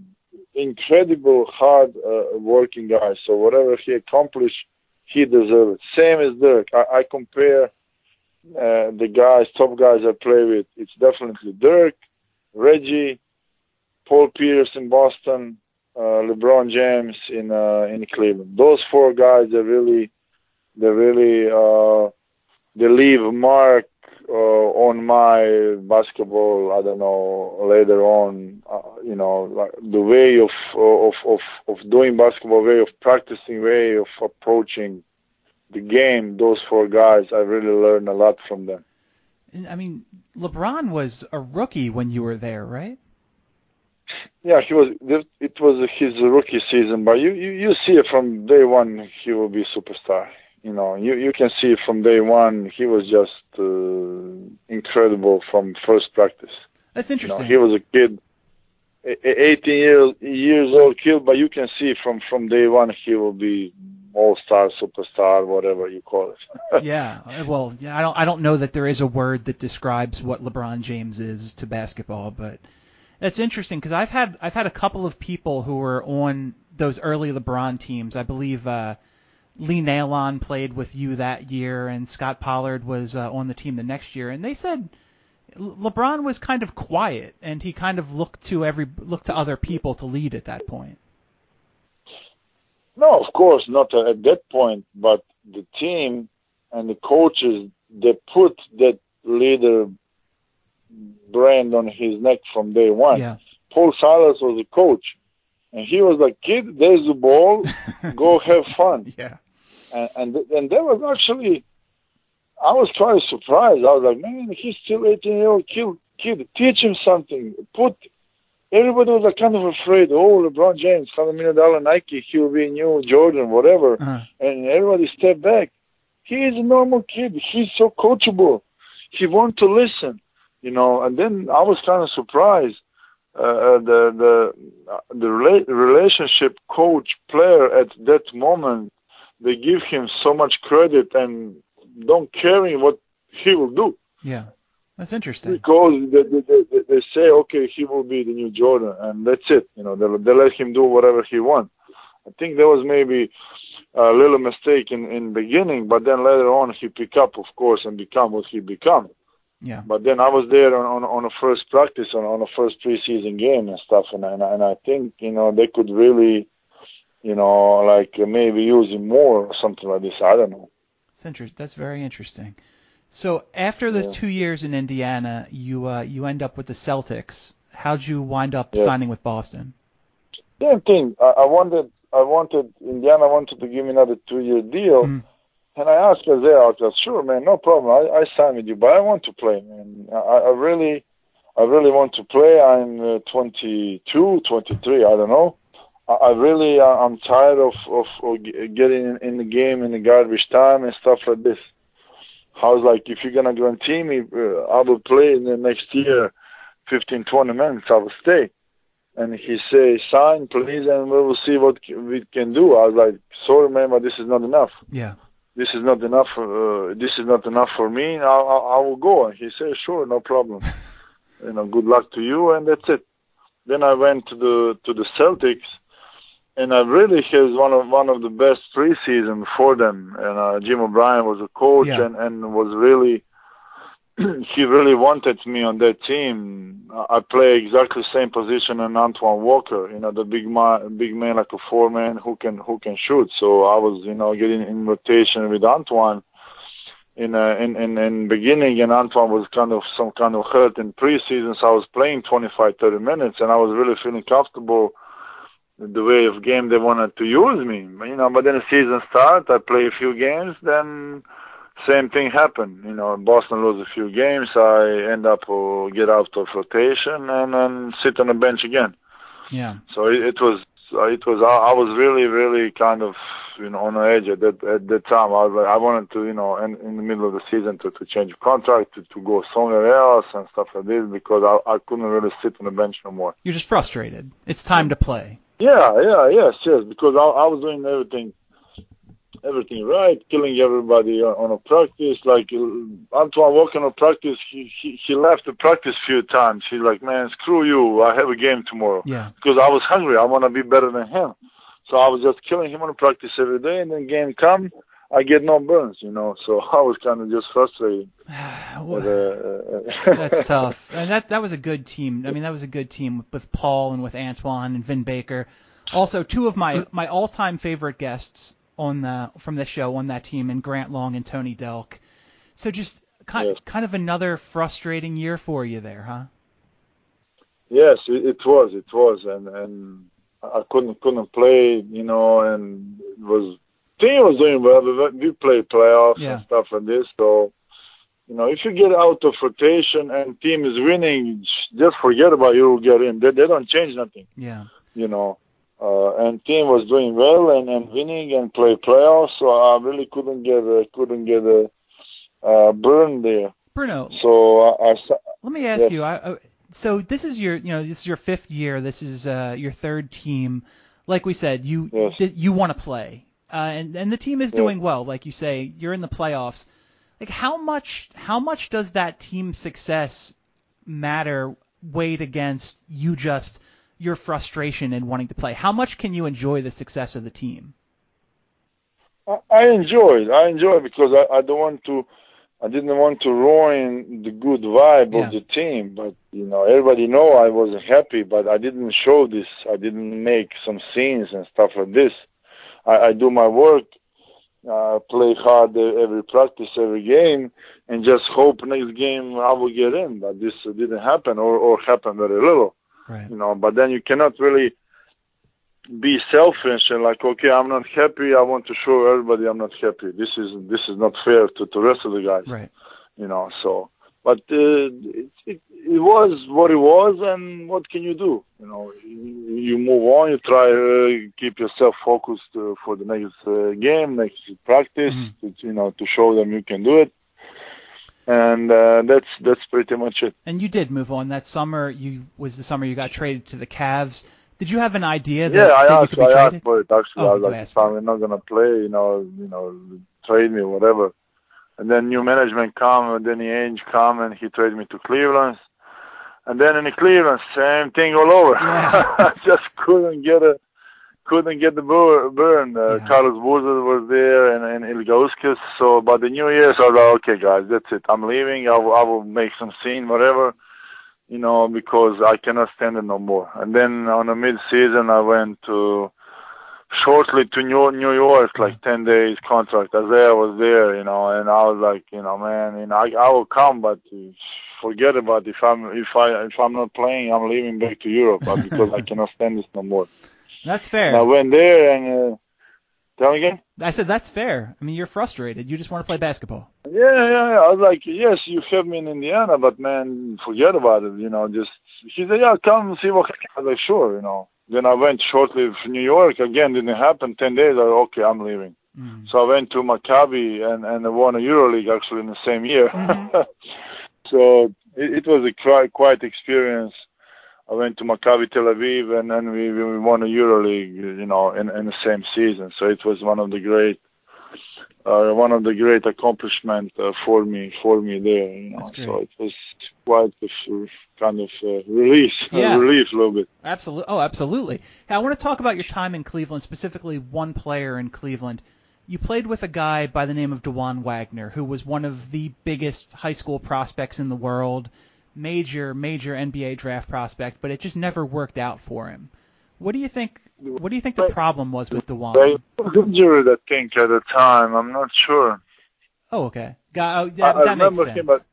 incredible hard uh, working guy. So whatever he accomplished, he deserves it. Same as Dirk. I, I compare uh, the guys, top guys I play with. It's definitely Dirk, Reggie, Paul Pierce in Boston, LeBron James in uh, in Cleveland. Those four guys, they really, they really, uh, they leave mark uh, on my basketball. I don't know later on, uh, you know, like the way of of of of doing basketball, way of practicing, way of approaching the game. Those four guys, I really learned a lot from them. I mean, LeBron was a rookie when you were there, right? Yeah, he was. It was his rookie season, but you you, you see it from day one. He will be a superstar. You know, you you can see from day one he was just uh, incredible from first practice. That's interesting. You know, he was a kid, 18 years years old kid, but you can see from from day one he will be all star, superstar, whatever you call it. *laughs* yeah, well, yeah, I don't I don't know that there is a word that describes what LeBron James is to basketball, but that's interesting because I've had I've had a couple of people who were on those early LeBron teams. I believe uh, Lee Nailon played with you that year, and Scott Pollard was uh, on the team the next year, and they said LeBron was kind of quiet, and he kind of looked to every looked to other people to lead at that point. No, of course not at that point, but the team and the coaches they put that leader brand on his neck from day one. Yeah. Paul Silas was a coach, and he was like, "Kid, there's the ball, *laughs* go have fun." Yeah. And and and that was actually, I was quite surprised. I was like, "Man, he's still 18 year old kid. Kid, teach him something. Put." Everybody was like kind of afraid. Oh, LeBron James, hundred million dollar Nike, he'll be new Jordan, whatever. Uh-huh. And everybody stepped back. He is a normal kid. He's so coachable. He wants to listen you know. And then I was kind of surprised. Uh, uh, the the uh, the rela- relationship coach player at that moment they give him so much credit and don't care what he will do. Yeah, that's interesting. Because they, they, they, they say, okay, he will be the new Jordan, and that's it. You know, they, they let him do whatever he wants. I think there was maybe a little mistake in in beginning, but then later on he pick up, of course, and become what he become. Yeah. But then I was there on on, on a first practice on on a first preseason game and stuff, and and, and I think you know they could really, you know, like maybe use him more or something like this. I don't know. That's interesting. That's very interesting. So after those yeah. two years in Indiana, you uh, you end up with the Celtics. How'd you wind up yeah. signing with Boston? Same thing. I, I wanted I wanted Indiana wanted to give me another two year deal. Mm and I asked Isiah, I was sure, man, no problem. I, I sign with you, but I want to play, man. I, I really, I really want to play. I'm uh, 22, 23, I don't know. I, I really, uh, I'm tired of, of, of getting in, in the game in the garbage time and stuff like this. I was like, if you're gonna guarantee me, uh, I will play in the next year, 15, 20 minutes. I will stay. And he say, sign, please, and we will see what we can do. I was like, sorry, man, but this is not enough. Yeah this is not enough. Uh, this is not enough for me. I, I, I will go. And he said, sure, no problem. you know, good luck to you, and that's it. Then I went to the to the Celtics, and I really had one of one of the best preseason for them. And uh, Jim O'Brien was a coach, yeah. and and was really *clears throat* he really wanted me on that team. I play exactly the same position as Antoine Walker, you know, the big man, big man like a four man who can who can shoot. So I was, you know, getting in rotation with Antoine in uh, in in, in beginning, and Antoine was kind of some kind of hurt in preseason, so I was playing 25, 30 minutes, and I was really feeling comfortable the way of game they wanted to use me. You know, but then the season start, I play a few games, then same thing happened. You know, Boston lose a few games. I end up uh, get out of rotation and then sit on the bench again. Yeah. So it, it was it was I, I was really really kind of you know on the edge at that at that time. I was like, I wanted to you know in, in the middle of the season to to change contract to to go somewhere else and stuff like this because I I couldn't really sit on the bench no more. You're just frustrated. It's time to play. Yeah, yeah, yes, yes. Because I, I was doing everything everything right, killing everybody on, a practice. Like uh, Antoine walking on a practice, he, he he left the practice a few times. He's like, man, screw you. I have a game tomorrow. Yeah. Because I was hungry. I want to be better than him. So I was just killing him on a practice every day, and then game come, I get no burns, you know. So *laughs* I was kind of just frustrated. *sighs* well, but, uh, uh that's *laughs* tough. And that that was a good team. I mean, that was a good team with Paul and with Antoine and Vin Baker. Also, two of my my all-time favorite guests on the from the show on that team, and Grant Long and Tony Delk. So just kind Yes. kind of another frustrating year for you there, huh? Yes, it, it was, it was, and and I couldn't couldn't play, you know, and it was team was doing well. but We played playoffs Yeah. and stuff like this, so you know, if you get out of rotation and team is winning, just forget about you get in. They they don't change nothing, Yeah. you know. Uh, and team was doing well and, and winning and play playoffs, so I really couldn't get a, couldn't get a uh, burn there. Bruno, So I, I let me ask Yes. you. I, I, so this is your you know this is your fifth year. This is uh, your third team. Like we said, you Yes. th- you want to play, uh, and and the team is Yeah. doing well. Like you say, you're in the playoffs. Like how much how much does that team success matter weighed against you just your frustration in wanting to play? How much can you enjoy the success of the team? I I enjoy it. I enjoy it because I, I don't want to. I didn't want to ruin the good vibe Yeah. of the team. But you know, everybody know I was happy, but I didn't show this. I didn't make some scenes and stuff like this. I, I do my work, uh, play hard every practice, every game, and just hope next game I will get in. But this didn't happen, or or happen very little Right. you know but then you cannot really be selfish and like okay i'm not happy i want to show everybody i'm not happy this is this is not fair to the rest of the guys Right. you know so but uh, it, it it was what it was and what can you do you know you, you move on you try uh, keep yourself focused uh, for the next uh, game next practice Mhm. to, you know to show them you can do it and uh, that's that's pretty much it And you did move on that summer. You was the summer you got traded to the Cavs. Did you have an idea that, Yeah, I that you asked, could be I traded? asked for it actually. Oh, I was you like, if I'm not gonna play, you know, you know, trade me, whatever. And then new management come, and then the Ainge come, and he traded me to Cleveland. And then in the Cleveland, same thing all over. Yeah. *laughs* I just couldn't get a, couldn't get the bur- burn. Uh, Yeah. Carlos Boozer was there, and and Ilgauskas. So by the New Year's, I was like, okay, guys, that's it. I'm leaving. I will, I will make some scene, whatever you know, because I cannot stand it no more. And then on the mid-season, I went to shortly to New New York, like ten days contract. Isiah was there, you know, and I was like, you know, man, you know, I, I will come, but forget about it. if I'm if I if I'm not playing, I'm leaving back to Europe uh, because I cannot stand this no more. *laughs* That's And I went there and uh, tell me again. I said that's fair. I mean, you're frustrated. You just want to play basketball. Yeah, yeah, yeah. I was like, yes, you have me in Indiana, but man, forget about it. You know, just he said, yeah, come see what. I was like, sure, you know. Then I went shortly to New York. Again, didn't happen. Ten days. I was okay. I'm leaving. Mm. So I went to Maccabi and and I won a EuroLeague actually in the same year. Mhm. *laughs* so it, it was a quite quite experience. I went to Maccabi Tel Aviv and then we we won a EuroLeague, you know, in in the same season. So it was one of the great. Uh, one of the great accomplishments uh, for me, for me there, you know. So it was quite a f- kind of uh, release, Yeah. relief a little bit. Absolutely. Oh, absolutely. Now, I want to talk about your time in Cleveland, specifically one player in Cleveland. You played with a guy by the name of Dajuan Wagner, who was one of the biggest high school prospects in the world, major, major NBA draft prospect, but it just never worked out for him. What do you think? What do you think the problem was with Dajuan? They was injured, I think, at the time. I'm not sure. Oh, okay. Got, oh, that, I- I that makes remember sense. him, but-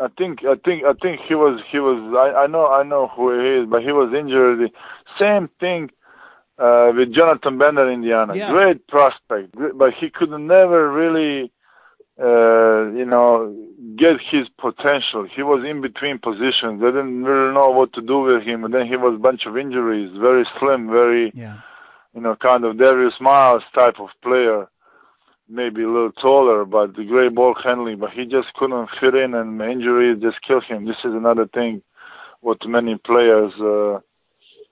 I think I think I think he was he was I, I know I know who he is, but he was injured. Same thing uh, with Jonathan Bender, Indiana. Yeah. Great prospect, but he could never really, uh, you know, get his potential. He was in between positions. They didn't really know what to do with him, and then he was a bunch of injuries. Very slim, very yeah. you know, kind of Darius Miles type of player, maybe a little taller, but the great ball handling, but he just couldn't fit in and injuries just killed him. This is another thing what many players, uh,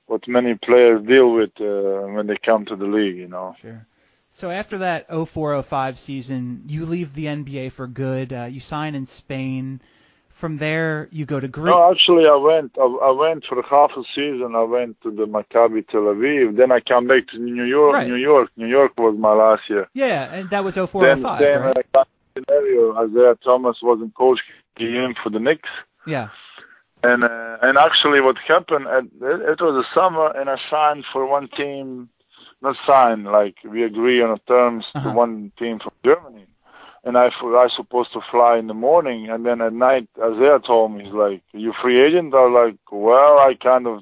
what many players deal with, uh, when they come to the league, you know. Sure. So after that 0405 season, you leave the NBA for good. Uh, you sign in Spain. From there, you go to Greece. No, actually, I went. I, I went for half a season. I went to the Maccabi Tel Aviv. Then I come back to New York. Right. New York. New York was my last year. Yeah, and that was then, 0405, then right? I scenario. Isiah Thomas wasn't coach. He for the Knicks. Yeah. and uh, and actually, what happened? It, it was a summer, and I signed for one team. Not sign like we agree on the terms uh-huh. to one team from Germany. And I, I was supposed to fly in the morning, and then at night, Isiah told me, he's like, "You free agent?" I was like, "Well, I kind of,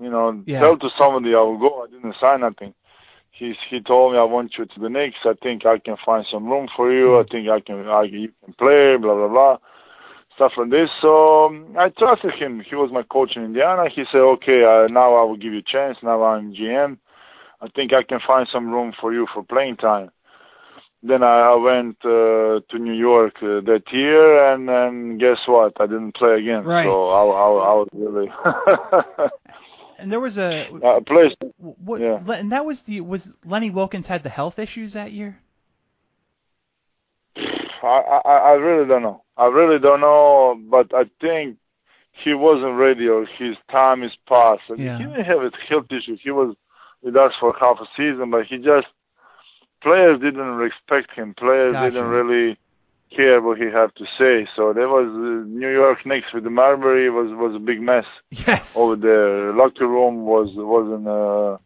you know, yeah. tell to somebody I will go. I didn't sign nothing." He he told me, "I want you to the Knicks. I think I can find some room for you. I think I can, I you can play, blah blah blah." stuff like this. So um, I trusted him. He was my coach in Indiana. He said, "Okay, uh, now I will give you a chance. Now I'm GM. I think I can find some room for you for playing time." Then I, went uh, to New York uh, that year, and then guess what? I didn't play again. Right. So I, I, I was really. *laughs* and there was a *laughs* uh, place. What, yeah. And that was the was Lenny Wilkens had the health issues that year. I, I I really don't know. I really don't know, but I think he wasn't ready or his time is past. Yeah. He didn't have a health issue. He was with us for half a season, but he just players didn't respect him. Players gotcha. didn't really care what he had to say. So there was uh, New York Knicks with the Marbury was was a big mess yes. over there. Locker room was wasn't uh,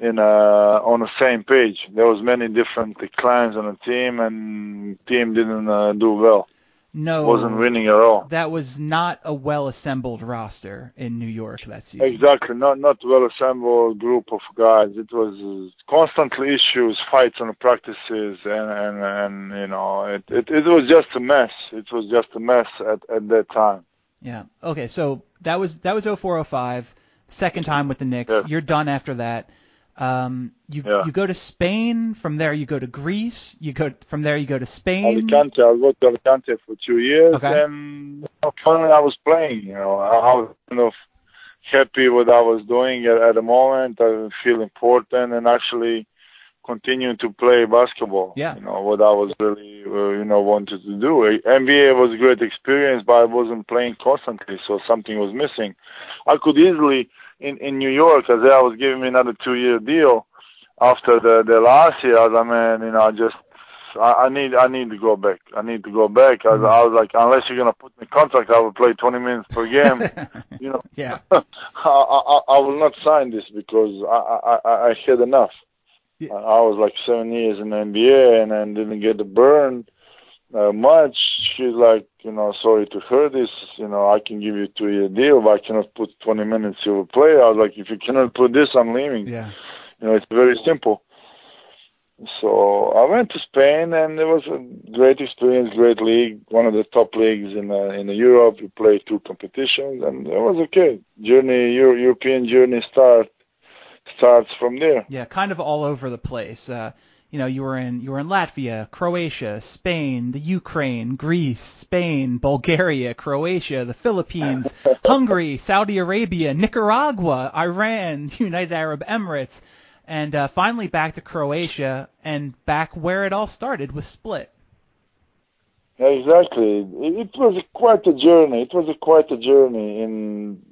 in uh, on the same page. There was many different clans on the team, and team didn't uh, do well. No, wasn't winning at all. That was not a well assembled roster in New York that season. Exactly, not not well assembled group of guys. It was constantly issues, fights on practices, and and and you know, it it, it was just a mess. It was just a mess at at that time. Yeah. Okay. So that was that was 0405. Second time with the Knicks. You're done after that. Um, you yeah. you go to Spain. From there, you go to Greece. You go from there, you go to Spain. Alicante. I worked in Alicante for two years, okay. and you know, finally I was playing. You know, I was kind of happy what I was doing at, at the moment. I feel important and actually continuing to play basketball. Yeah. You know what I was really uh, you know wanted to do. NBA was a great experience, but I wasn't playing constantly, so something was missing. I could easily in in New York, Isiah was giving me another two year deal after the the last year. I was like, man, you know, I just I, I need I need to go back. I need to go back. I, mm-hmm. I was like, unless you're gonna put me contract, I will play 20 minutes per game. *laughs* you know, yeah. *laughs* I, I I will not sign this because I I I had enough. Yeah. I was like seven years in the NBA and then didn't get the burn uh, much. She's like, you know, sorry to hear this. You know, I can give you a two year deal, but I cannot put 20 minutes you will play. I was like, if you cannot put this, I'm leaving. Yeah. You know, it's very simple. So I went to Spain, and it was a great experience, great league, one of the top leagues in uh, in Europe. We played two competitions, and it was okay. Journey, Euro- European journey start starts from there. Yeah, kind of all over the place. Uh, you know, you were in you were in Latvia, Croatia, Spain, the Ukraine, Greece, Spain, Bulgaria, Croatia, the Philippines, *laughs* Hungary, Saudi Arabia, Nicaragua, Iran, *laughs* United Arab Emirates, and uh, finally back to Croatia and back where it all started with Split. Exactly. It was quite a journey. It was a quite a journey. In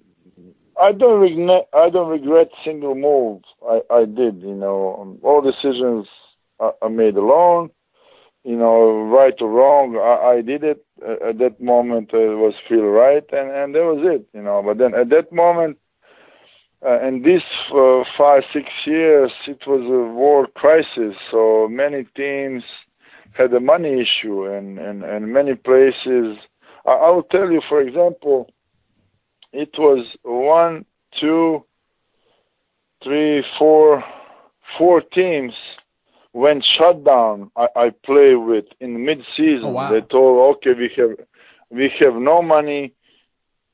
I don't regret. I don't regret single move I, I did. You know, all decisions I made alone. You know, right or wrong, I, I did it at that moment. Uh, it was feel right, and and that was it. You know, but then at that moment, uh, in these uh, five six years, it was a war crisis. So many teams had a money issue, and and and many places. I, I will tell you, for example, it was one, two, three, four, four teams when shut down, I, I play with in mid-season. Oh, wow. They told, okay, we have we have no money.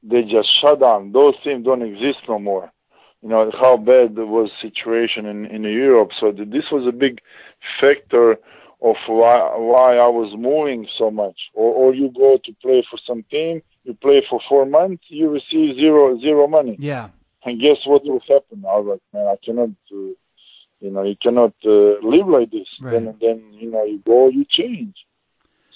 They just shut down. Those teams don't exist no more. You know how bad was situation in in Europe. So this was a big factor of why why I was moving so much. Or or you go to play for some team, you play for four months, you receive zero zero money. Yeah. And guess what will happen? I was like, man, I cannot. Uh, you know, you cannot uh, live like this. Right. Then, then you know, you go, you change.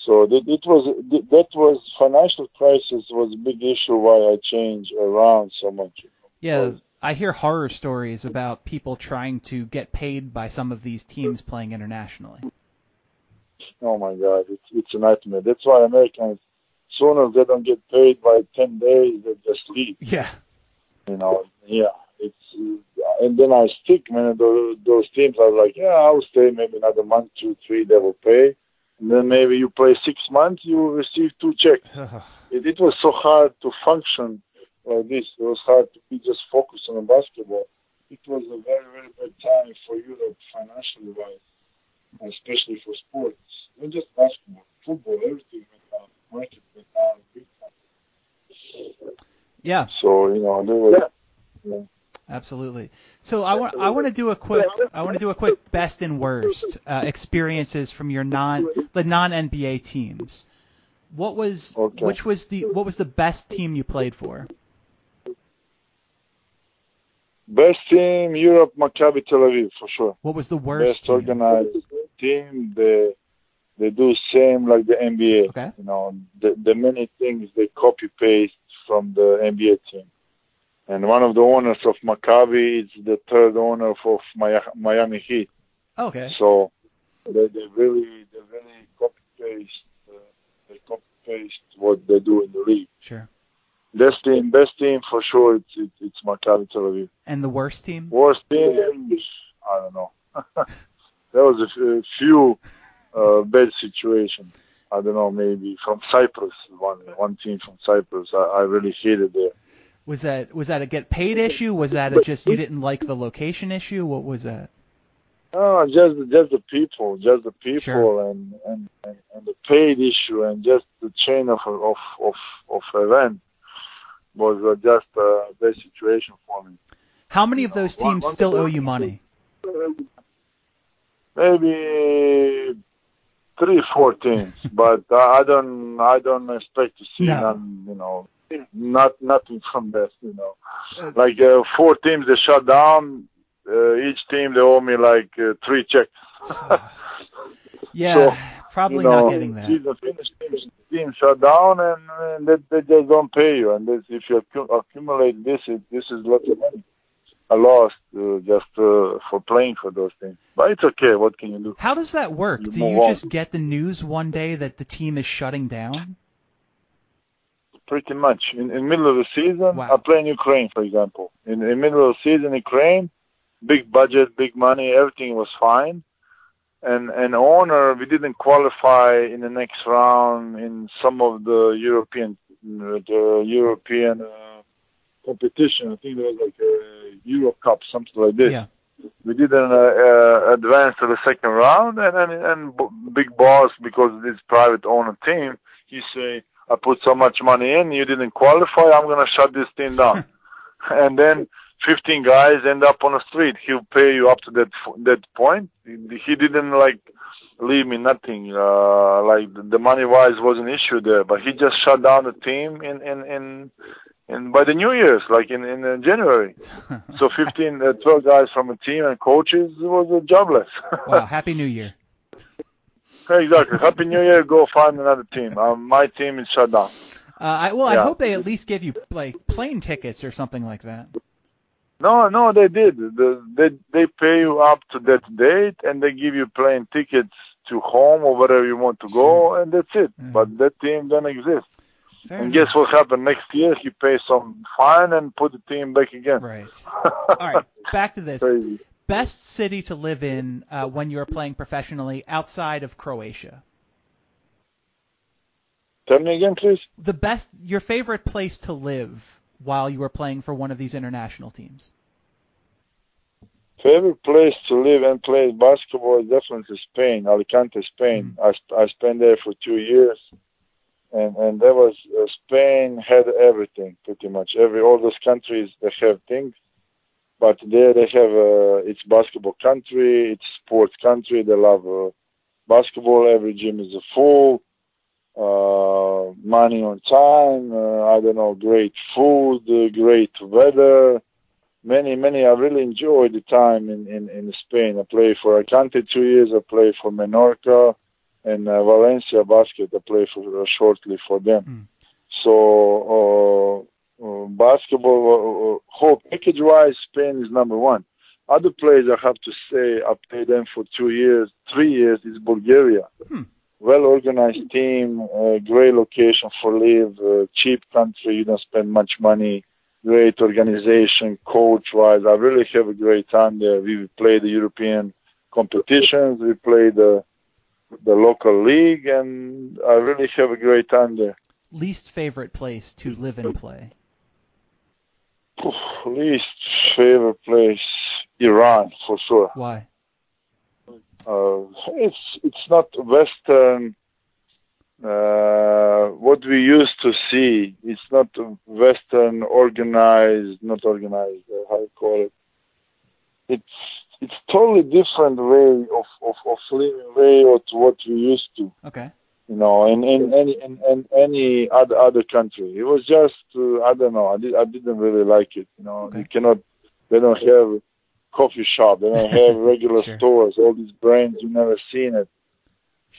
So that it was that was financial crisis was a big issue why I changed around so much. Yeah, I hear horror stories about people trying to get paid by some of these teams playing internationally. Oh my God, it's it's a nightmare. That's why Americans sooner they don't get paid by 10 days, they just leave. Yeah. You know, yeah. It's uh, and then I stick, man. Those, those teams are like, yeah, I'll stay maybe another month, two, three. They will pay, and then maybe you play six months, you receive two checks. *laughs* it, it was so hard to function like this. It was hard to be just focused on basketball. It was a very, very bad time for Europe financially wise, especially for sports. Not just basketball, football, everything went down. Market went down big time. Yeah. So you know, there was. Yeah. Absolutely. So I want I want to do a quick I want to do a quick *laughs* best and worst uh, experiences from your non the non NBA teams. What was okay. which was the what was the best team you played for? Best team Europe Maccabi Tel Aviv for sure. What was the worst? Best team? organized team. They they do same like the NBA. Okay. You know the the many things they copy paste from the NBA team and one of the owners of Maccabi is the third owner of Miami Heat. Okay. So they, they really they really copy paste uh, they copy paste what they do in the league. Sure. Best team, best team for sure. It's it, it's Maccabi Tel Aviv. And the worst team? Worst team, I don't know. *laughs* there was a, few uh, bad situations. I don't know, maybe from Cyprus, one one team from Cyprus. I, I really hated there. Was that was that a get paid issue? Was that a just you didn't like the location issue? What was that? Oh, just just the people, just the people, sure. and, and, and and the paid issue, and just the chain of of of of event was uh, just a bad situation for me. How many of those teams one, still owe you money? Maybe three, four teams, but I don't I don't expect to see no. none, you know not nothing from this, you know. Like uh, four teams they shut down. Uh, each team they owe me like uh, three checks. *laughs* yeah, so, probably you know, not getting that. Season finished, team, team shut down, and, and they, they just don't pay you. And this, if you accumulate this, it, this is lots of money. I lost uh, just uh, for playing for those teams. But it's okay. What can you do? How does that work? You do you on. just get the news one day that the team is shutting down? Pretty much. In in middle of the season, wow. I play in Ukraine, for example. In in middle of the season, Ukraine, big budget, big money, everything was fine. And and owner, we didn't qualify in the next round in some of the European the European uh, competition. I think there was like a Euro Cup, something like this. Yeah. We didn't uh, uh, advance to the second round, and and, and big boss because this private owner team, he say I put so much money in, you didn't qualify, I'm gonna shut this thing down. *laughs* and then 15 guys end up on the street. He'll pay you up to that that point. He didn't like leave me nothing. Uh, like the money wise was an issue there, but he just shut down the team in in in. in by the New Year's, like in in January, *laughs* so 15, uh, 12 guys from a team and coaches was uh, jobless. wow! *laughs* Happy New Year. Exactly. *laughs* Happy New Year. Go find another team. Um, my team is shut down. Uh, I, well, yeah. I hope they at least give you like plane tickets or something like that. No, no, they did. The, they they pay you up to that date, and they give you plane tickets to home or wherever you want to go, and that's it. Mm-hmm. But that team don't exist. Fair and enough. guess what happened next year? He pays some fine and put the team back again. Right. *laughs* All right. Back to this. Crazy best city to live in uh, when you're playing professionally outside of Croatia? Tell me again, please. The best, your favorite place to live while you were playing for one of these international teams. Favorite place to live and play basketball is definitely Spain, Alicante, Spain. Mm-hmm. I I spent there for two years, and and that was uh, Spain had everything pretty much. Every all those countries they have things but there they have uh, it's basketball country, it's sports country. They love uh, basketball. Every gym is full. Uh, money on time. Uh, I don't know, great food, uh, great weather. Many, many. I really enjoyed the time in in, in Spain. I played for Alicante two years. I played for Menorca and uh, Valencia Basket. I played for uh, shortly for them. Mm. So uh, uh, basketball, uh, uh, whole package wise, Spain is number one. Other players, I have to say, I played them for two years, three years, is Bulgaria. Hmm. well organized team, uh, great location for live, uh, cheap country. You don't spend much money. Great organization, coach wise. I really have a great time there. We play the European competitions. We play the the local league, and I really have a great time there. Least favorite place to live and play? Least favorite place, Iran for sure. Why? Uh, it's it's not Western. Uh, what we used to see, it's not Western organized, not organized. Uh, how you call it? It's it's totally different way of, of, of living way or to what we used to. Okay. You know, in, in any in, in any other other country, it was just uh, I don't know. I did I didn't really like it. You know, Okay. you cannot. They don't have coffee shop. They don't have *laughs* regular Sure. stores. All these brands you never seen it.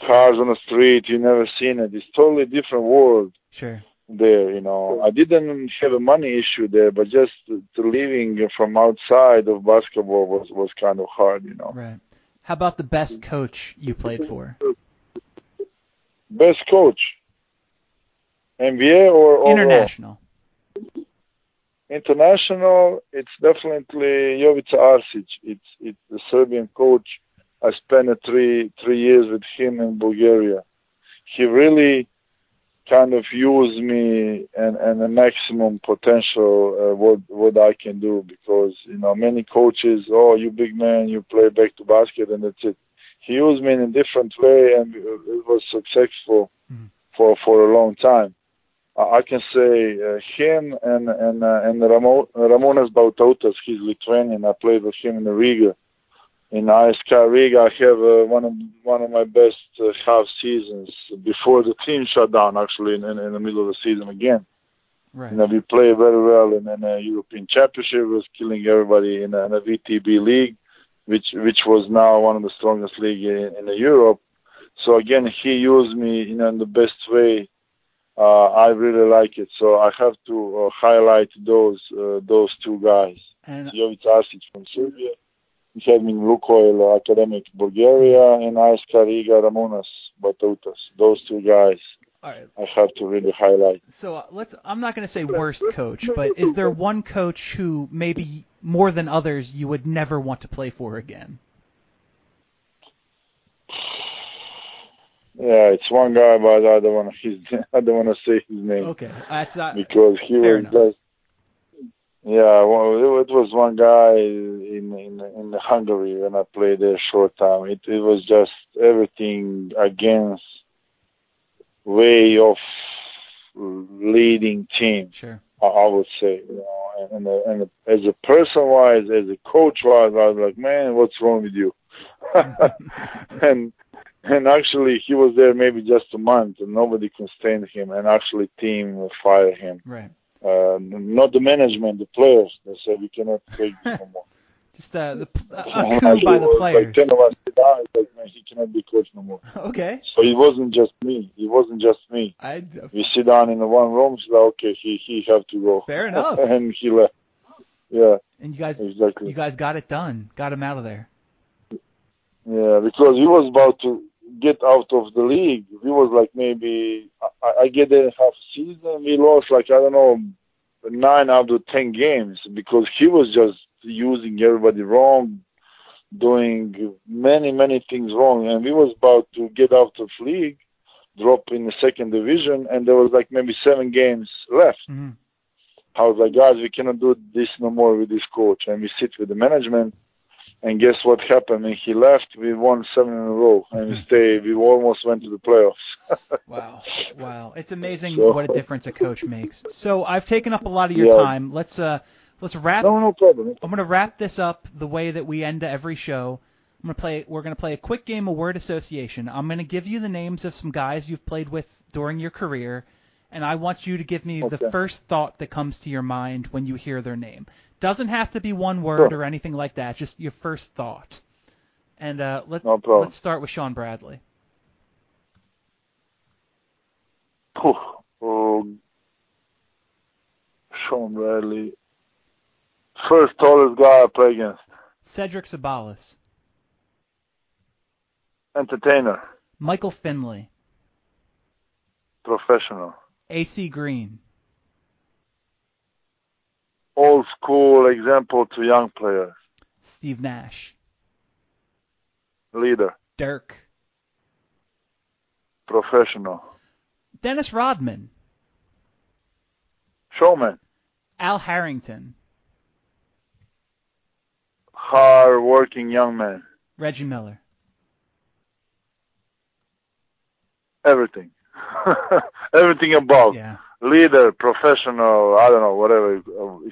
Cars on the street you never seen it. It's totally different world Sure. there, you know. I didn't have a money issue there, but just to living from outside of basketball was was kind of hard, you know. Right. How about the best coach you played for? *laughs* Best coach, NBA or? International. International, it's definitely Jovica Arsic. It's it's the Serbian coach. I spent three three years with him in Bulgaria. He really kind of used me and and the maximum potential uh, what what I can do because you know many coaches oh you big man you play back to basket and that's it. He used me in a different way and it was successful Mhm. for for a long time. I can say uh, him and and uh, and Ramo, Ramunas Butautas. He's Lithuanian. I played with him in the Riga. In ASK Riga, I have uh, one of one of my best uh, half seasons before the team shut down. Actually, in, in, in the middle of the season again. Right. You know, we played very well in, in a European Championship. Was killing everybody in a, in a VTB league, which which was now one of the strongest league in, in Europe. So again, he used me know, in the best way. Uh, I really like it. So I have to uh, highlight those uh, those two guys. And Jovic Arsic from Serbia. He had me in Lukoil Academic Bulgaria and ASK Riga Ramunas Butautas. Those two guys all right. I have to really highlight. So uh, let's. I'm not going to say worst coach, but is there one coach who maybe more than others you would never want to play for again? Yeah, it's one guy, but I don't want to. His, I don't want to say his name Okay, that's not. because he fair was enough. just. Yeah, well, it was one guy in in in Hungary when I played there short time. It it was just everything against way of leading team. Sure. I, would say, you know, and and, and as a person wise, as a coach wise, I was like, man, what's wrong with you? *laughs* and and actually, he was there maybe just a month, and nobody can stand him. And actually, team fired him. Right. Uh, not the management, the players. They said we cannot take this no more. Just uh, the a, coup by the players. Like ten of us down. Like, man, he cannot be coach no more. Okay. So it wasn't just me. It wasn't just me. I. We sit down in the one room. So okay, he he have to go. Fair *laughs* enough. and he left. Yeah, And you guys, exactly. you guys got it done. Got him out of there. Yeah, because he was about to get out of the league. We was like maybe I, I get there in half season. We lost like I don't know nine out of ten games because he was just using everybody wrong, doing many many things wrong, and we was about to get out of league, drop in the second division, and there was like maybe seven games left. hmm I was like, guys, we cannot do this no more with this coach. And we sit with the management. And guess what happened? When he left, we won seven in a row. And we *laughs* stayed, we almost went to the playoffs. *laughs* Wow. Wow. It's amazing So- what a difference a coach makes. So I've taken up a lot of your Yeah. time. Let's uh let's wrap no, no problem. I'm gonna wrap this up the way that we end every show. I'm gonna play. We're gonna play a quick game of word association. I'm gonna give you the names of some guys you've played with during your career, and I want you to give me the first thought that comes to your mind when you hear their name. Doesn't have to be one word Sure. or anything like that. Just your first thought. And uh, let No let's start with Shawn Bradley. Oh, Shawn Bradley. First tallest guy I play against. Cedric Ceballos. Entertainer. Michael Finley. Professional. AC Green. Old school example to young players. Steve Nash. Leader. Dirk. Professional. Dennis Rodman. Showman. Al Harrington. Hard working young man. Reggie Miller. Everything. *laughs* Everything above. Yeah. Leader, professional, I don't know, whatever.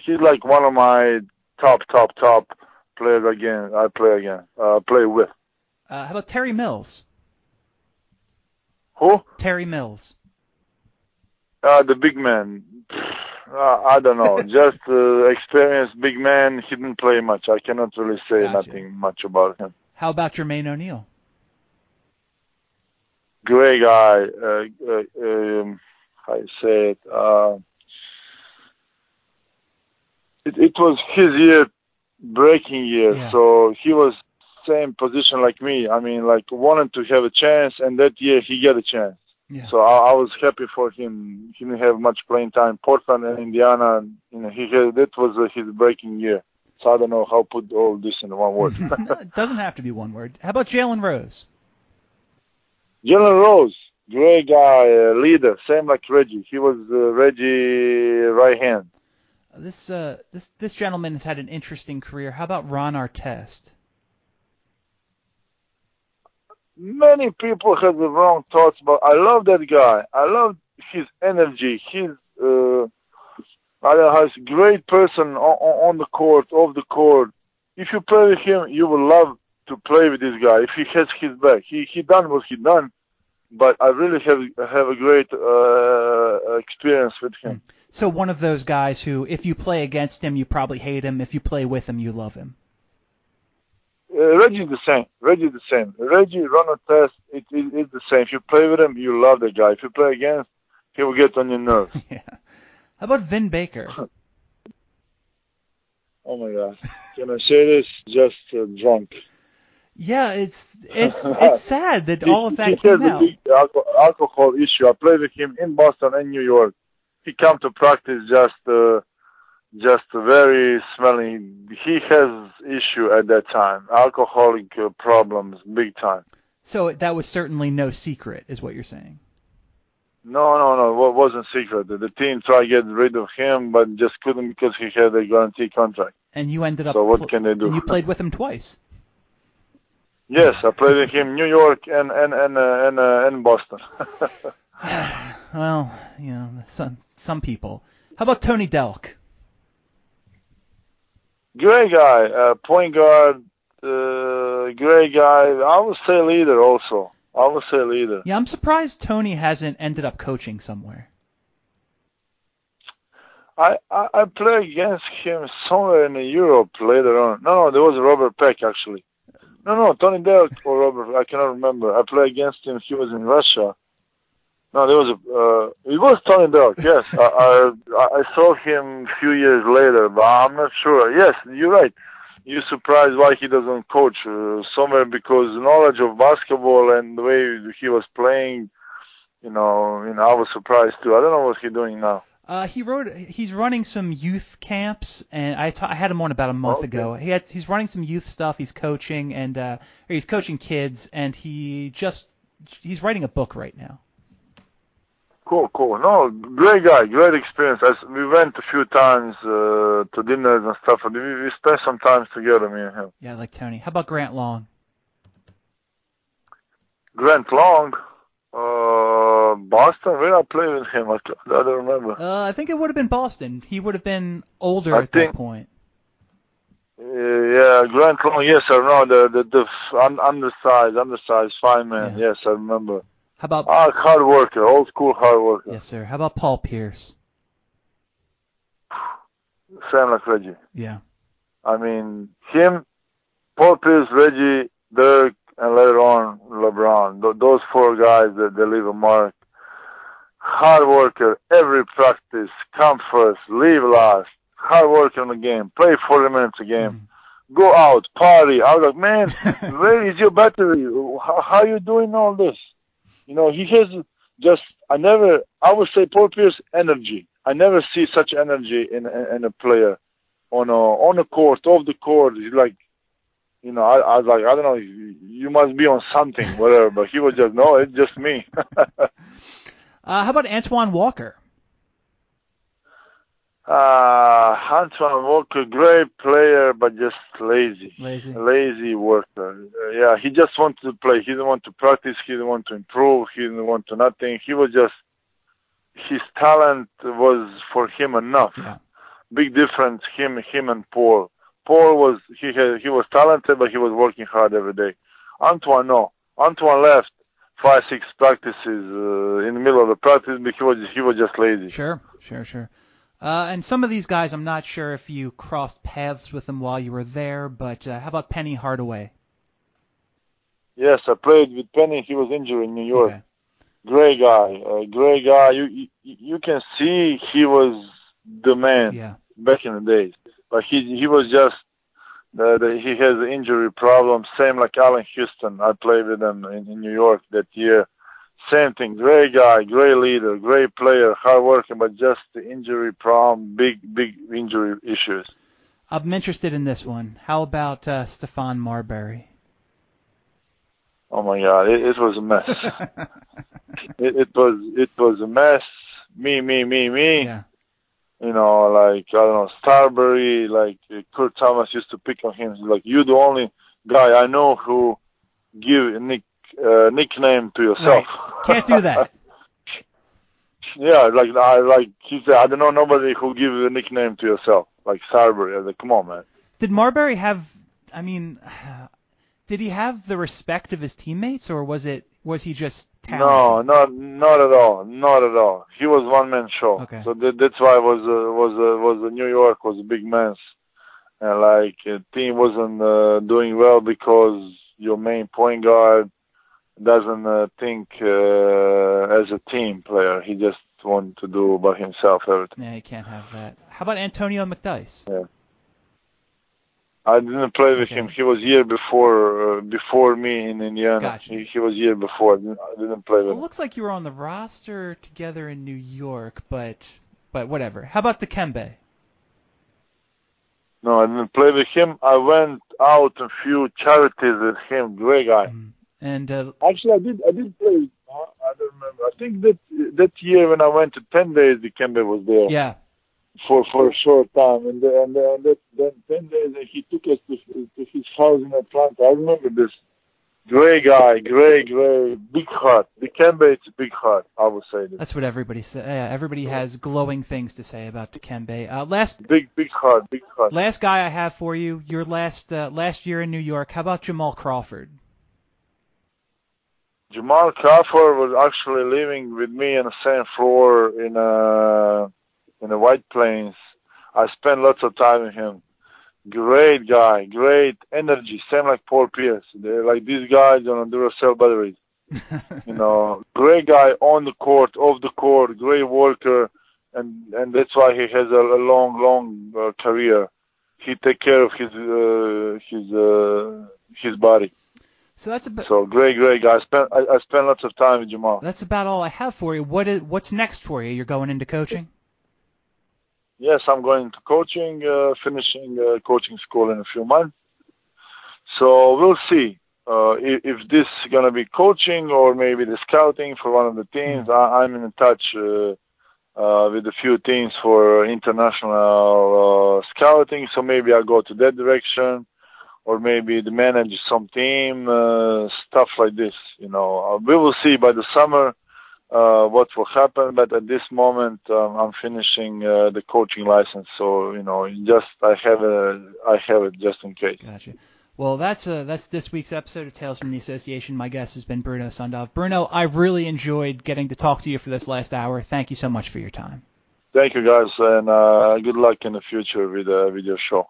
He's like one of my top, top, top players again. I play again. Uh, play with. Uh, how about Terry Mills? Who? Terry Mills. Uh, the big man. Uh, I don't know. *laughs* Just uh, experienced big man. He didn't play much. I cannot really say Gotcha. nothing much about him. How about Jermaine O'Neal? Great guy. Uh, uh, um, how you say it? Uh, it? It was his year, breaking year. Yeah. So he was same position like me. I mean, like wanted to have a chance, and that year he got a chance. Yeah. So I, I was happy for him. He didn't have much playing time. Portland and Indiana, you know, he had, that was uh, his breaking year. So I don't know how to put all this in one word. *laughs* No, it doesn't have to be one word. How about Jalen Rose? Jalen Rose, great guy, uh, leader, same like Reggie. He was uh, Reggie right hand. This uh, this this gentleman has had an interesting career. How about Ron Artest? Many people have the wrong thoughts, but I love that guy. I love his energy. His uh, I don't know, great person on, on the court, off the court. If you play with him, you will love to play with this guy. If he has his back, he he done what he done, but I really have have a great uh, experience with him. So one of those guys who, if you play against him, you probably hate him. If you play with him, you love him. Uh, Reggie's the same. Reggie's the same. Reggie, run a test. It, it, it's the same. If you play with him, you love the guy. If you play against, he will get on your nerves. *laughs* yeah. How about Vin Baker? *laughs* oh my God! Can I say this? Just uh, drunk. Yeah, it's it's *laughs* it's sad that all of that he came has out. a big alco- alcohol issue. I played with him in Boston and New York. He come to practice just uh, just very smelling. He has issue at that time, alcoholic uh, problems, big time. So that was certainly no secret, is what you're saying. No, no, no. It wasn't secret. The team tried to get rid of him, but just couldn't because he had a guarantee contract. And you ended up. So what pl- can they do? you played with him twice. Yes, I played with him New York and and and uh, and, uh, and Boston. *laughs* *sighs* Well, you know, some some people. How about Tony Delk? Great guy, uh, point guard, uh, great guy. I would say leader also. I would say leader. Yeah, I'm surprised Tony hasn't ended up coaching somewhere. I, I I played against him somewhere in Europe later on. No, no, there was Robert Peck actually. No, no, Tony Delk or Robert. I cannot remember. I played against him. He was in Russia. No, there was a. Uh, it was Tony Delk. Yes, I, I I saw him a few years later, but I'm not sure. Yes, you're right. You're surprised why he doesn't coach uh, somewhere because knowledge of basketball and the way he was playing. You know, you know, I was surprised too. I don't know what he's doing now. Uh, he wrote. He's running some youth camps, and I ta- I had him on about a month Okay. ago. He had he's running some youth stuff. He's coaching and uh, he's coaching kids, and he just he's writing a book right now. Cool, cool. No, great guy, great experience. As we went a few times uh, to dinners and stuff, and we, we spent some time together, me and him. Yeah, like Tony. How about Grant Long? Grant Long, uh, Boston. Where I played with him, I, I don't remember. Uh, I think it would have been Boston. He would have been older I at think- that point. Uh, yeah, Grant Long. Yes, I know the the, the undersized, undersized fine man. Yeah. Yes, I remember. How about Ah, hard worker, old school hard worker. yes, sir? How about Paul Pierce? Same like Reggie. Yeah. I mean, him, Paul Pierce, Reggie, Dirk, and later on LeBron. Th- those four guys that they leave a mark. Hard worker, every practice, come first, leave last. Hard worker in the game, play 40 minutes a game. Go out, party. I was like, man, *laughs* where is your battery? How, how you doing all this? You know, he has just I never I would say Paul Pierce energy. I never see such energy in in a player on a on a court, off the court. He's like, you know, I, I was like, I don't know, you, you must be on something, whatever. But he was just no, it's just me. *laughs* uh, how about Antoine Walker? Uh, Antoine Walker, great player, but just lazy. Lazy. Lazy worker. Uh, yeah, he just wanted to play. He didn't want to practice. He didn't want to improve. He didn't want to nothing. He was just, his talent was for him enough. Yeah. Big difference, him, him and Paul. Paul was, he had, he was talented, but he was working hard every day. Antoine, no. Antoine left five, six practices, uh, in the middle of the practice because he was, he was just lazy. Sure, sure, sure. Uh, and some of these guys, I'm not sure if you crossed paths with them while you were there, but uh, how about Penny Hardaway? Yes, I played with Penny. He was injured in New York. Okay. Great guy, uh, great guy. You, you you can see he was the man Yeah. back in the days, but he he was just the, the, he has injury problem. Same like Allan Houston. I played with him in, in New York that year. Same thing. Great guy, great leader, great player, hard working, but just the injury problem, big big injury issues. I'm interested in this one. How about uh, Stephon Marbury? Oh my God, it, it was a mess. *laughs* it, it was it was a mess. Me, me, me, me. Yeah. You know, like I don't know, Starbury, like uh, Kurt Thomas used to pick on him. He's like, "You the only guy I know who give nick uh, nickname to yourself." Can't do that. *laughs* yeah, like I like he said, I don't know nobody who gives a nickname to yourself, like Starbury. I was like, come on, man. Did Marbury have? I mean, did he have the respect of his teammates, or was it was he just No, talented? not not at all, not at all. He was one man show. Okay. So that, that's why was uh, was uh, was uh, New York was a big mess, and like uh, team wasn't uh, doing well because your main point guard doesn't uh, think uh, as a team player. He just wanted to do by himself everything. Yeah, you can't have that. How about Antonio McDyess? Yeah. I didn't play with Okay. him. He was year before uh, before me in Indiana. Gotcha. He, he was year before. I didn't, I didn't play with Well, it looks like you were on the roster together in New York, but but whatever. How about Dikembe? No, I didn't play with him. I went out a few charities with him. Great guy. And uh, Actually, I did. I did play. uh, I don't remember. I think that that year when I went to ten days, Dikembe was there yeah, for for a short time, and then and then that, then ten days, and he took us to, to his house in Atlanta. I remember this. gray guy, gray, gray, big heart. Dikembe, it's a big heart. I would say that. that's what everybody says. Yeah, everybody has glowing things to say about Dikembe. Uh, last Big, big heart, big heart. last guy I have for you, your last uh, last year in New York. How about Jamal Crawford? Jamal Crawford was actually living with me on the same floor in uh in the White Plains. I spent lots of time with him. Great guy, great energy, same like Paul Pierce. They're like these guys on Duracell batteries. *laughs* You know, great guy on the court, off the court, great worker, and and that's why he has a, a long, long uh, career. He take care of his uh, his uh, his body. So that's about So great, great guy. I spent I, I spent lots of time with Jamal. that's about all I have for you. What is what's next for you? You're going into coaching? Yes, I'm going into coaching, uh, finishing uh, coaching school in a few months. So we'll see uh, if, if this is going to be coaching or maybe the scouting for one of the teams. I, I'm in touch uh, uh, with a few teams for international uh, scouting, so maybe I'll go to that direction. Or maybe the manage some team, uh, stuff like this. You know, uh, we will see by the summer uh, what will happen. But at this moment, um, I'm finishing uh, the coaching license, so you know, just I have a, I have it just in case. Gotcha. Well, that's uh, that's this week's episode of Tales from the Association. My guest has been Bruno Sundov. Bruno, I've really enjoyed getting to talk to you for this last hour. Thank you so much for your time. Thank you, guys, and uh, good luck in the future with uh, with your show.